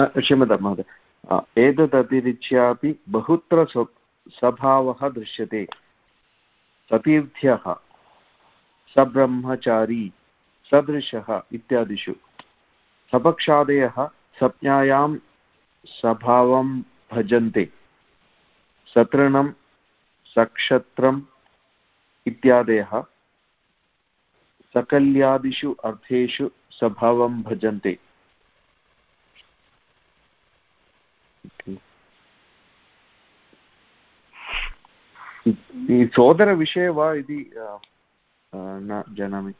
क्षम्यतां महोदय। एतदतिरिच्यापि बहुत्र स्वभावः दृश्यते। सतीर्थ्यः, सब्रह्मचारी, सदृशः इत्यादिषु। सपक्षादयः संज्ञायां स्वभावं भजन्ते। सतृणं, सक्षत्रम् इत्यादयः सकल्यादिषु अर्थेषु स्वभावं भजन्ते। सोदरविषये वा इति न जानामि।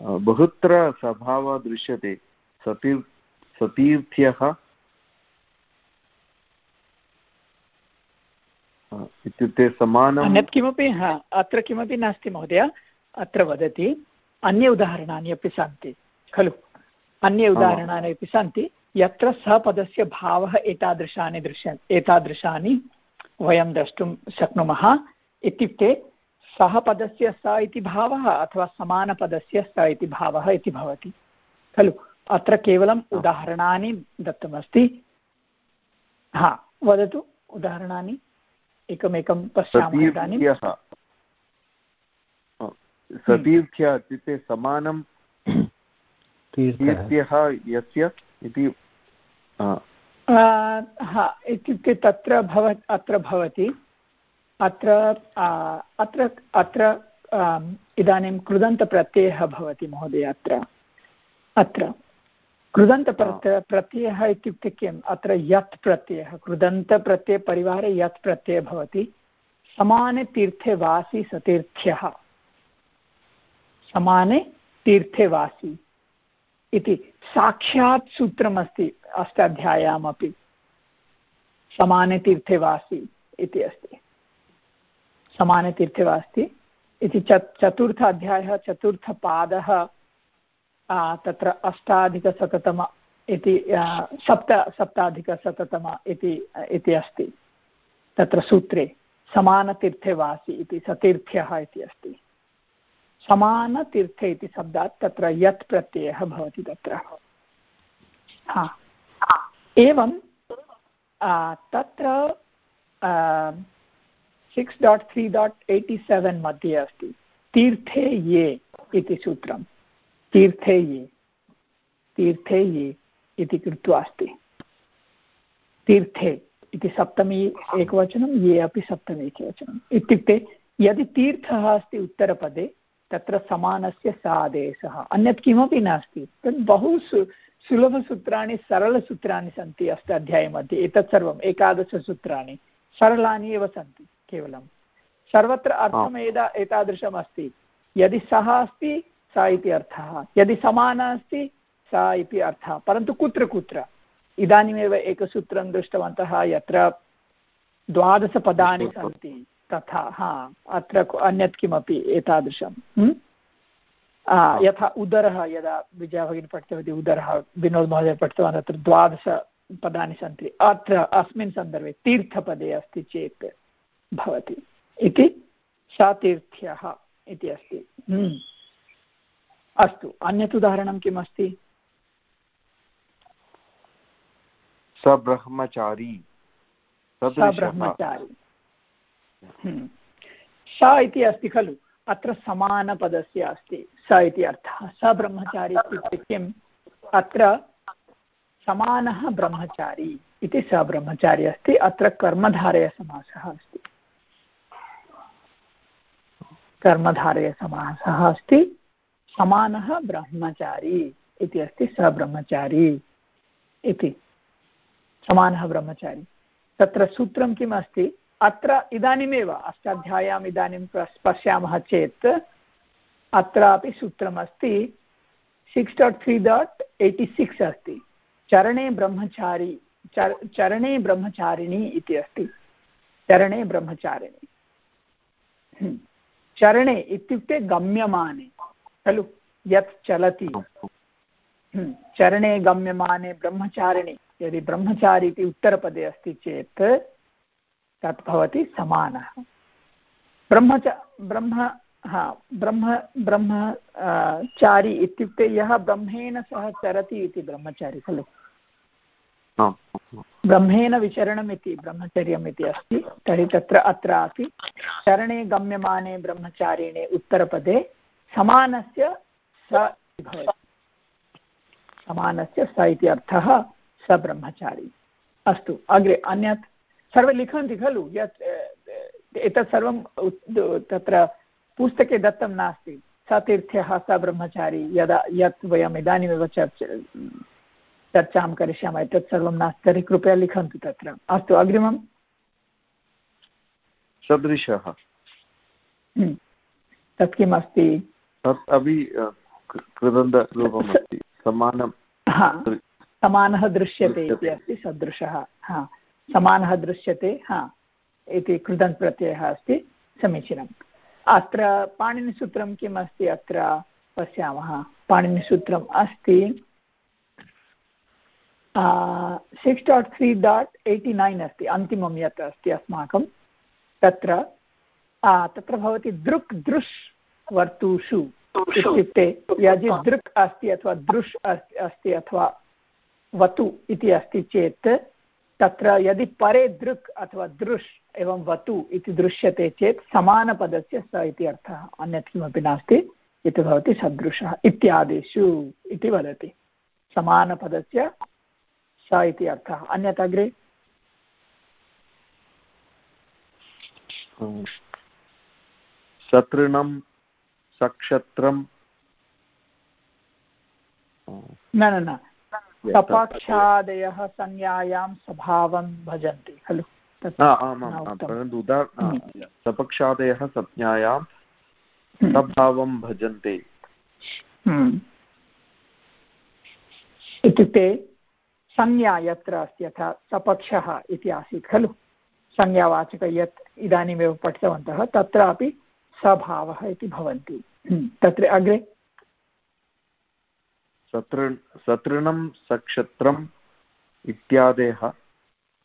बहुत्र स्वभावः दृश्यते। सतीर् सतीर्थ्यः इत्युक्ते समानम् अन्यत् किमपि हा अत्र किमपि नास्ति महोदय। अत्र वदति अन्य उदाहरणानि अपि सन्ति खलु? अन्य उदाहरणानि अपि सन्ति। यत्र सपदस्य भावः एतादृशानि दृश्य एतादृशानि वयं द्रष्टुं शक्नुमः। इत्युक्ते सः पदस्य स इति भावः अथवा समानपदस्य स इति भावः इति भवति। खलु? अत्र केवलम् उदाहरणानि दत्तमस्ति। हा वदतु उदाहरणानि। एकमेकं पश्यामः इदानीं। सतीर्थ्य इत्युक्ते समानं तीर्थ्यः यस्य इति हा इत्युक्ते तत्र भव अत्र भवति। अत्र अत्र अत्र इदानीं कृदन्तप्रत्ययः भवति महोदय अत्र। अत्र। कृदन्तप्रत्य प्रत्ययः इत्युक्ते किम्? अत्र यत् प्रत्ययः कृदन्तप्रत्ययपरिवारे यत् प्रत्ययः भवति समाने तीर्थे वासी सतीर्थ्यः। समाने तीर्थे वासी। इति साक्षात् सूत्रमस्ति अष्टाध्याय्यामपि समाने तीर्थे वासी इति अस्ति। समानतीर्थे वा अस्ति इति च चतुर्थ अध्यायः चतुर्थपादः तत्र अष्टाधिकशततम इति सप्त, सप्ताधिकशततम इति इति अस्ति। तत्र सूत्रे समानतीर्थे वासि इति सतीर्थ्यः इति अस्ति। समानतीर्थे इति शब्दात् तत्र यत् प्रत्ययः भवति तत्र। हा। एवं तत्र six dot three dot eighty seven मध्ये अस्ति। तीर्थे ये इति सूत्रं। तीर्थे ये। तीर्थे ये इति कृत्वा अस्ति। तीर्थे इति सप्तमी एकवचनं, ये अपि सप्तमी एकवचनम्। इत्युक्ते, यदि तीर्थः अस्ति उत्तरपदे तत्र समानस्य स आदेशः अन्यत् किमपि नास्ति। तद् बहु सु सुलभसूत्राणि सरलसूत्राणि सन्ति अष्ट अध्यायमध्ये। एतत् सर्वम् एकादशसूत्राणि। सरलानि एव सन्ति केवलं सर्वत्र अर्थम् एदा एतादृशम् अस्ति यदि सः अस्ति स इति अर्थः। यदि समानः अस्ति स इति अर्थः। परन्तु कुत्र कुत्र? इदानीमेव एकसूत्रं दृष्टवन्तः यत्र द्वादशपदानि सन्ति। तथा हा अत्र अन्यत् किमपि एतादृशं यथा उदरः यदा विजयभगिनी पठितवती उदरः विनोदमहोदय पठितवान् तत्र द्वादशपदानि सन्ति। अत्र अस्मिन् सन्दर्भे तीर्थपदे अस्ति चेत् भवति। इति सातीर्थ्यः इति अस्ति। अस्तु अन्यत् उदाहरणं किम् अस्ति सब्रह्मचारी। सब्रह्मचारी। स इति अस्ति खलु। अत्र समानपदस्य अस्ति। स इति अर्थः। सब्रह्मचारी इत्युक्ते किम्? अत्र समानः ब्रह्मचारी इति सब्रह्मचारी अस्ति। अत्र कर्मधारयसमासः अस्ति। कर्मधारयसमासः अस्ति। समानः ब्रह्मचारी इति अस्ति। स ब्रह्मचारी इति। समानः ब्रह्मचारी। तत्र सूत्रं किम् अस्ति? अत्र इदानीमेव अष्टाध्याय्याम् इदानीं पश्यामः चेत् अत्रापि सूत्रमस्ति six dot three dot eighty six अस्ति। चरणे ब्रह्मचारी, चर, चरणे ब्रह्मचारिणी इति अस्ति। चरणे ब्रह्मचारिणी। हम्म। चरणे इत्युक्ते गम्यमाने, खलु? यत् चलति। हम्म। चरणे गम्यमाने ब्रह्मचारिणी। यदि ब्रह्मचारी इति उत्तरपदे अस्ति चेत् तत् भवति समानः। ब्रह्मच ब्रह्म हा ब्रह्म ब्रह्मचारी इत्युक्ते यः ब्रह्मेण सह चरति इति ब्रह्मचारी खलु? ब्रह्मेण विचरणम् इति ब्रह्मचर्यम् इति अस्ति तर्हि तत्र अत्रापि चरणे गम्यमाने ब्रह्मचारिणे उत्तरपदे समानस्य स भवति। समानस्य स इति अर्थः स ब्रह्मचारी अस्तु अग्रे अन्यत् सर्वे लिखन्ति खलु? यत् एतत् सर्वं तत्र पुस्तके दत्तं नास्ति। सतीर्थ्यः स ब्रह्मचारी यदा यत् वयम् इदानीमेव चर्च चर्चां करिष्यामः एतत् सर्वं नास्ति। तर्हि कृपया लिखन्तु तत्र। अस्तु अग्रिमं सदृशः। हम्म। तत् किम् अस्ति तत् अपि कृदन्तरूपमस्ति। समानं समानः दृश्यते इति अस्ति सदृशः। हा। समानः दृश्यते हा इति कृदन्त् प्रत्ययः अस्ति समीचीनम्। अत्र पाणिनिसूत्रं किम् अस्ति अत्र? पश्यामः। पाणिनिसूत्रम् अस्ति six dot three dot eighty nine अस्ति अन्तिमं यत् अस्ति अस्माकं तत्र तत्र भवति दृक् दृश् वर्तुषु इत्युक्ते यदि दृक् अस्ति अथवा दृश् अस्ति अथवा वतु इति अस्ति चेत् तत्र यदि परे दृक् अथवा दृश् एवं वतु इति दृश्यते चेत् समानपदस्य स इति अर्थः अन्यत् किमपि नास्ति इति भवति सदृशः इत्यादिषु इति वदति। समानपदस्य स इति अर्थः। अन्यत् अग्रे? शत्रुणं सक्षत्रं। न न न। सपाक्षादयः संज्ञायां स्वभावं भजन्ति खलु? परन्तु सपक्षादयः संज्ञायां हम्म। स्वभावं भजन्ते। हम्म। इत्युक्ते संज्ञा यत्र अस्ति यथा सपक्षः इति आसीत् खलु? संज्ञावाचक यत् इदानीमेव पठितवन्तः तत्रापि सभावः इति भवन्ति। हम्म, तत्र अग्रे शतृ शतृणं सक्षत्रम् इत्यादयः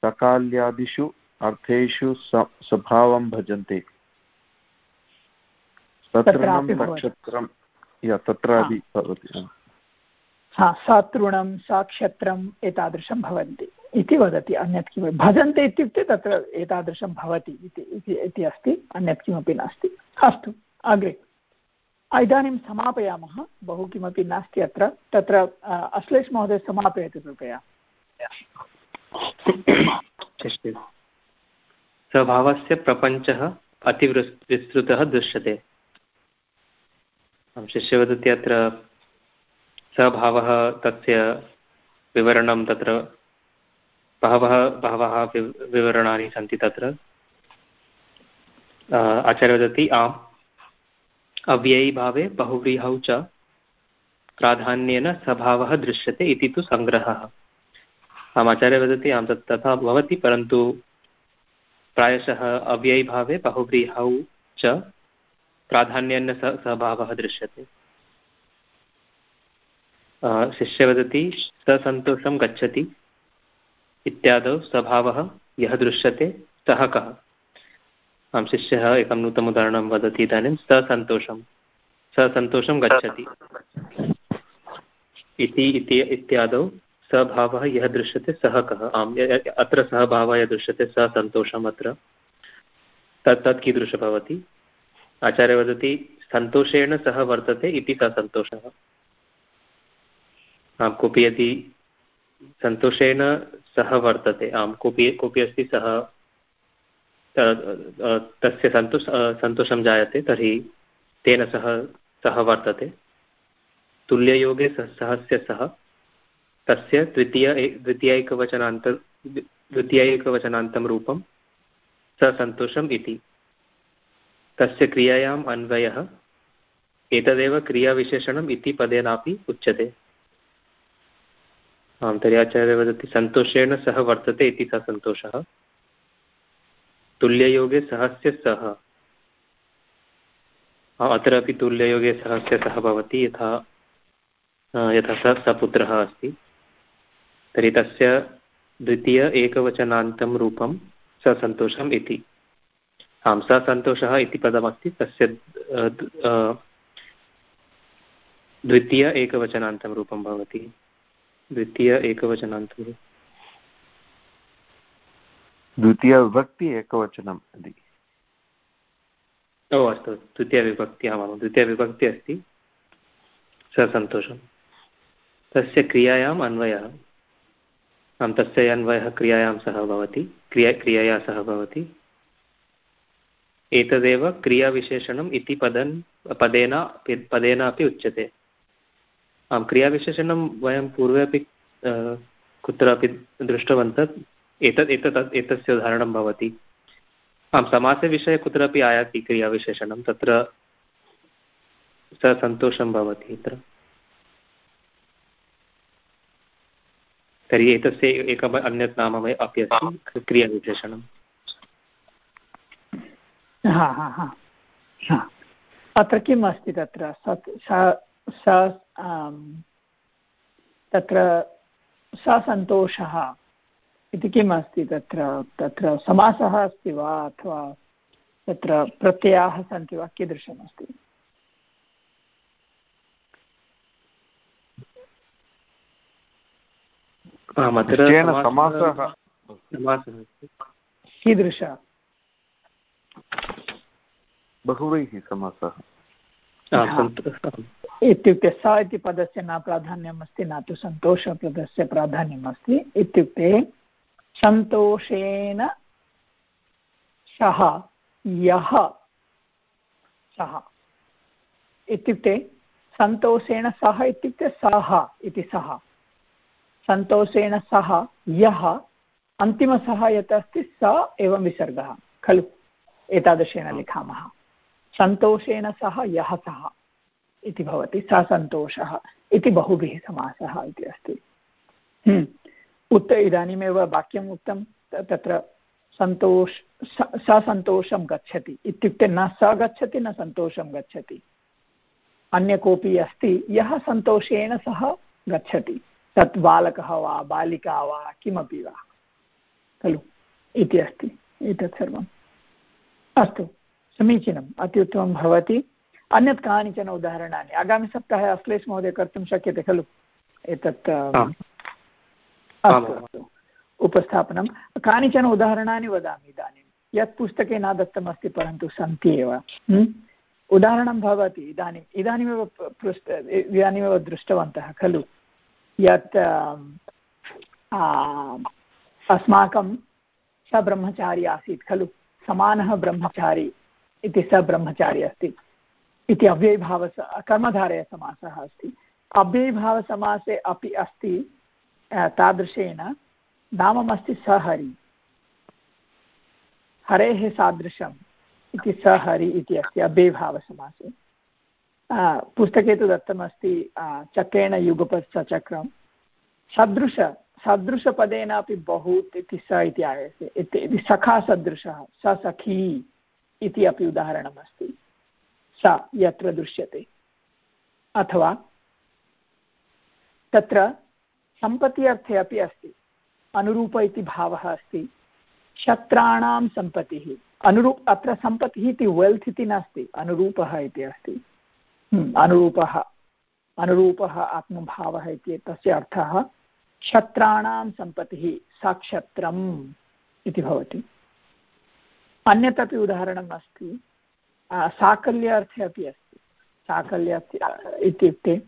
सकाल्यादिषु अर्थेषु स्वभावं भजन्ते। शतृणं नक्षत्रं तत्रापि भवति हा। सातृणं साक्षत्रम् एतादृशं भवन्ति इति वदति अन्यत् किमपि भजन्ते इत्युक्ते तत्र एतादृशं भवति इति अस्ति अन्यत् किमपि नास्ति। अस्तु अग्रे। इदानीं समापयामः, बहु किमपि नास्ति अत्र, तत्र अश्लेष महोदय समापयतु कृपया। स्वभावस्य प्रपञ्चः अतिविस्तृतः दृश्यते। शिष्य वदति अत्र, स्वभावः तस्य विवरणं तत्र, बहवः बहवः विवरणानि सन्ति तत्र। आचार्य वदति, आम्। अव्ययीभावे बहुव्रीहौ च प्राधान्येन स्वभावः दृश्यते इति तु सङ्ग्रहः। आम् आचार्य वदति तथा परन्तु प्रायशः अव्ययीभावे बहुव्रीहौ च प्राधान्येन स स्वभावः दृश्यते। शिष्य वदति, ससन्तोषं गच्छति इत्यादौ स्वभावः यः दृश्यते सः कः? आं शिष्यः एकं नूतनम् उदाहरणं वदति इदानीं। ससन्तोषं ससन्तोषं गच्छति। इति इत्यादौ सभावः यः दृश्यते सः कः। आम् अत्र सः भावः यः दृश्यते सः सन्तोषम् अत्र। तत् तत् कीदृशः भवति? आचार्य वदति, सन्तोषेण सः वर्तते इति सः सन्तोषः। आं कोऽपि यदि सन्तोषेण सः वर्तते। आं कोऽपि कोऽपि अस्ति सः तस्य सन्तोष सन्तोषं जायते, तर्हि तेन सह सः वर्तते। तुल्ययोगे सहस्य सह, तस्य तृतीय द्वितीयैकवचनान्त द्वितीयैकवचनान्तं रूपं सन्तोषम् इति। तस्य क्रियायाम् अन्वयः एतदेव क्रियाविशेषणम् इति पदेनापि उच्यते। आं तर्हि आचार्य वदति सन्तोषेण सह वर्तते इति सः सन्तोषः तुल्ययोगे सहस्य सः। अत्रापि तुल्ययोगे सहस्य सः भवति, यथा यथा सः सपुत्रः अस्ति। तर्हि तस्य द्वितीय एकवचनान्तं रूपं ससन्तोषम् इति। आं ससन्तोषः इति पदमस्ति, तस्य द्वितीय एकवचनान्तं रूपं भवति। द्वितीय एकवचनान्तं द्वितीयविभक्ति एकवचनम् इति। ओ, अस्तु, द्वितीयविभक्ति, आमां, द्वितीयविभक्ति अस्ति। ससन्तोषं तस्य क्रियायाम् अन्वयः। आं, तस्य अन्वयः क्रियायां सह भवति, क्रिया, क्रियया सह भवति। एतदेव क्रियाविशेषणम् इति पदन्, पदेन पदेनापि उच्यते। आं, क्रियाविशेषणं वयं पूर्वे अपि कुत्रापि दृष्टवन्तः एतत् एतत् एतस्य उदाहरणं भवति। आं समासे विषये कुत्रापि आयाति क्रियाविशेषणं, तत्र सन्तोषं भवति तत्र तर्हि एतस्य एकम् अन्यत् नाम अपि अस्ति, क्रियाविशेषणं। अत्र किम् अस्ति तत्र? तत्र ससन्तोषः इति किम् अस्ति तत्र तत्र समासः अस्ति वा? अथवा तत्र प्रत्ययाः सन्ति वा? कीदृशमस्ति? कीदृश? बहुव्रीः समासः। इत्युक्ते स इति पदस्य न प्राधान्यम् अस्ति न तु सन्तोषपदस्य प्राधान्यम् अस्ति इत्युक्ते सन्तोषेण सः यः सः। इत्युक्ते सन्तोषेण सः इत्युक्ते सः इति सः। सन्तोषेण सः यः अन्तिमसः यत् अस्ति स एवं विसर्गः खलु? एतादृशेन लिखामः। सन्तोषेण सह यः सः इति भवति सः सन्तोषः इति बहुभिः समासः इति अस्ति। हम्म। उत इदानीमेव वाक्यम् उक्तं तत्र सन्तोष, स सन्तोषं गच्छति। इत्युक्ते न स गच्छति, न सन्तोषं गच्छति। अन्य कोऽपि अस्ति, यः सन्तोषेण सह गच्छति। तत् बालकः वा, बालिका वा, किमपि वा। खलु? इति अस्ति, एतत् सर्वम्। अस्तु, समीचीनम्, अत्युत्तमं भवति। अन्यत् कानिचन उदाहरणानि? आगामिसप्ताहे अश्लेष महोदय कर्तुं शक्यते, खलु? एतत् अस्तु उपस्थापनं। कानिचन उदाहरणानि वदामि इदानीं? यत् पुस्तके न दत्तमस्ति परन्तु सन्ति एव। उदाहरणं भवति इदानीम्। इदानीमेव पृष्ट इदानीमेव दृष्टवन्तः खलु? यत् अस्माकं स ब्रह्मचारी आसीत् खलु? समानः ब्रह्मचारी इति स ब्रह्मचारी अस्ति। इति अव्ययभाव कर्मधारयसमासः अस्ति। अव्ययभावसमासे अपि अस्ति। तादृशेन नाममस्ति सहरि हरेः। सादृशम् इति सहरि इति अस्ति अव्ययभावसमासे पुस्तके तु दत्तमस्ति चक्रेण सचक्रं सदृश सदृशपदेनापि बहु इति स इति आयते इति सखा सदृशः, स सखी इति अपि उदाहरणमस्ति। सा यत्र दृश्यते। अथवा तत्र संपत्ति अर्थे अपि अस्ति। अनुरूप इति भावः अस्ति। छत्राणां सम्पत्तिः। अनुरूप अत्र सम्पत्तिः इति वेल्त् इति नास्ति। अनुरूपः इति अस्ति। हम्म, अनुरूपः। अनुरूपः आत्मभावः इति तस्य अर्थः क्षत्राणां सम्पत्तिः साक्षत्रम् इति भवति। अन्यत् अपि उदाहरणम् अस्ति। साकल्यार्थे अपि अस्ति। साकल्य इत्युक्ते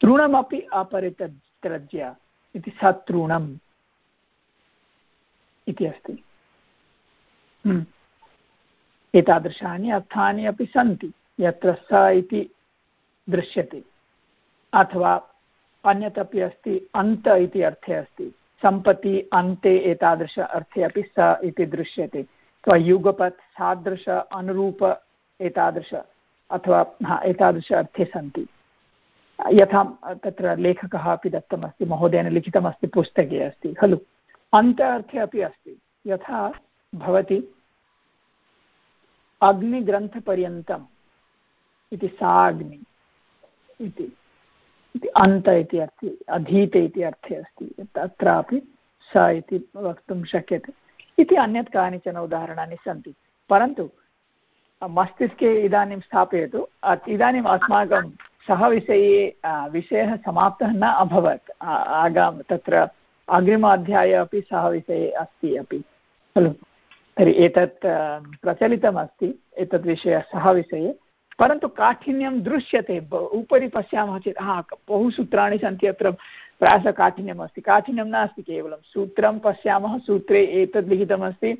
तृणमपि अपरितज्य इति सतृणम् इति अस्ति हम्म। एतादृशानि अर्थानि अपि सन्ति, यत्र स इति दृश्यते, अथवा अन्यत् अपि अस्ति, अन्त इति अर्थे अस्ति सम्पति अन्ते एतादृश अर्थे अपि स इति दृश्यते अथवा युगपत् सादृश, अनुरूप एतादृश, अथवा हा, एतादृश अर्थे सन्ति यथा तत्र लेखकः अपि दत्तमस्ति, महोदयेन लिखितमस्ति, पुस्तके अस्ति, खलु? अन्त अर्थे अपि अस्ति। यथा भवति, अग्निग्रन्थपर्यन्तम् इति सा अग्नि इति अन्त इति अर्थे अधीते इति अर्थे अस्ति, तत्रापि स इति वक्तुं शक्यते। इति अन्यत् कानिचन उदाहरणानि सन्ति। परन्तु मस्तिष्के इदानीं स्थापयतु इदानीम् अस्माकं सः विषये विषयः समाप्तः न अभवत्। आगाम, तत्र अग्रिम अध्याये अपि सः विषये अस्ति अपि। खलु? तर्हि एतत् प्रचलितमस्ति, एतद् विषयः सः विषये। परन्तु काठिन्यं दृश्यते उपरि पश्यामः चेत्, हा बहु सूत्राणि सन्ति अत्र प्रायशः काठिन्यम् अस्ति काठिन्यं नास्ति केवलं, सूत्रं पश्यामः, सूत्रे एतद् लिखितमस्ति।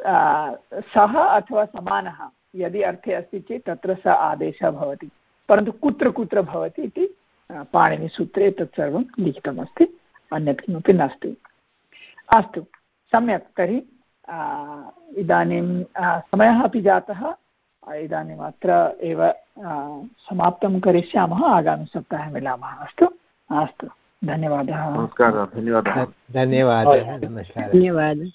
सः अथवा समानः, यदि अर्थे अस्ति चेत्, तत्र स आदेशः भवति। परन्तु कुत्र कुत्र भवति इति पाणिनिसूत्रे तत्सर्वं लिखितमस्ति अन्यत् किमपि नास्ति। अस्तु सम्यक् तर्हि इदानीं समयः अपि जातः इदानीम् अत्र एव समाप्तं करिष्यामः आगामिसप्ताहे मिलामः। अस्तु अस्तु धन्यवादः। नमस्कारः धन्यवादः। धन्यवादः धन्यवादः।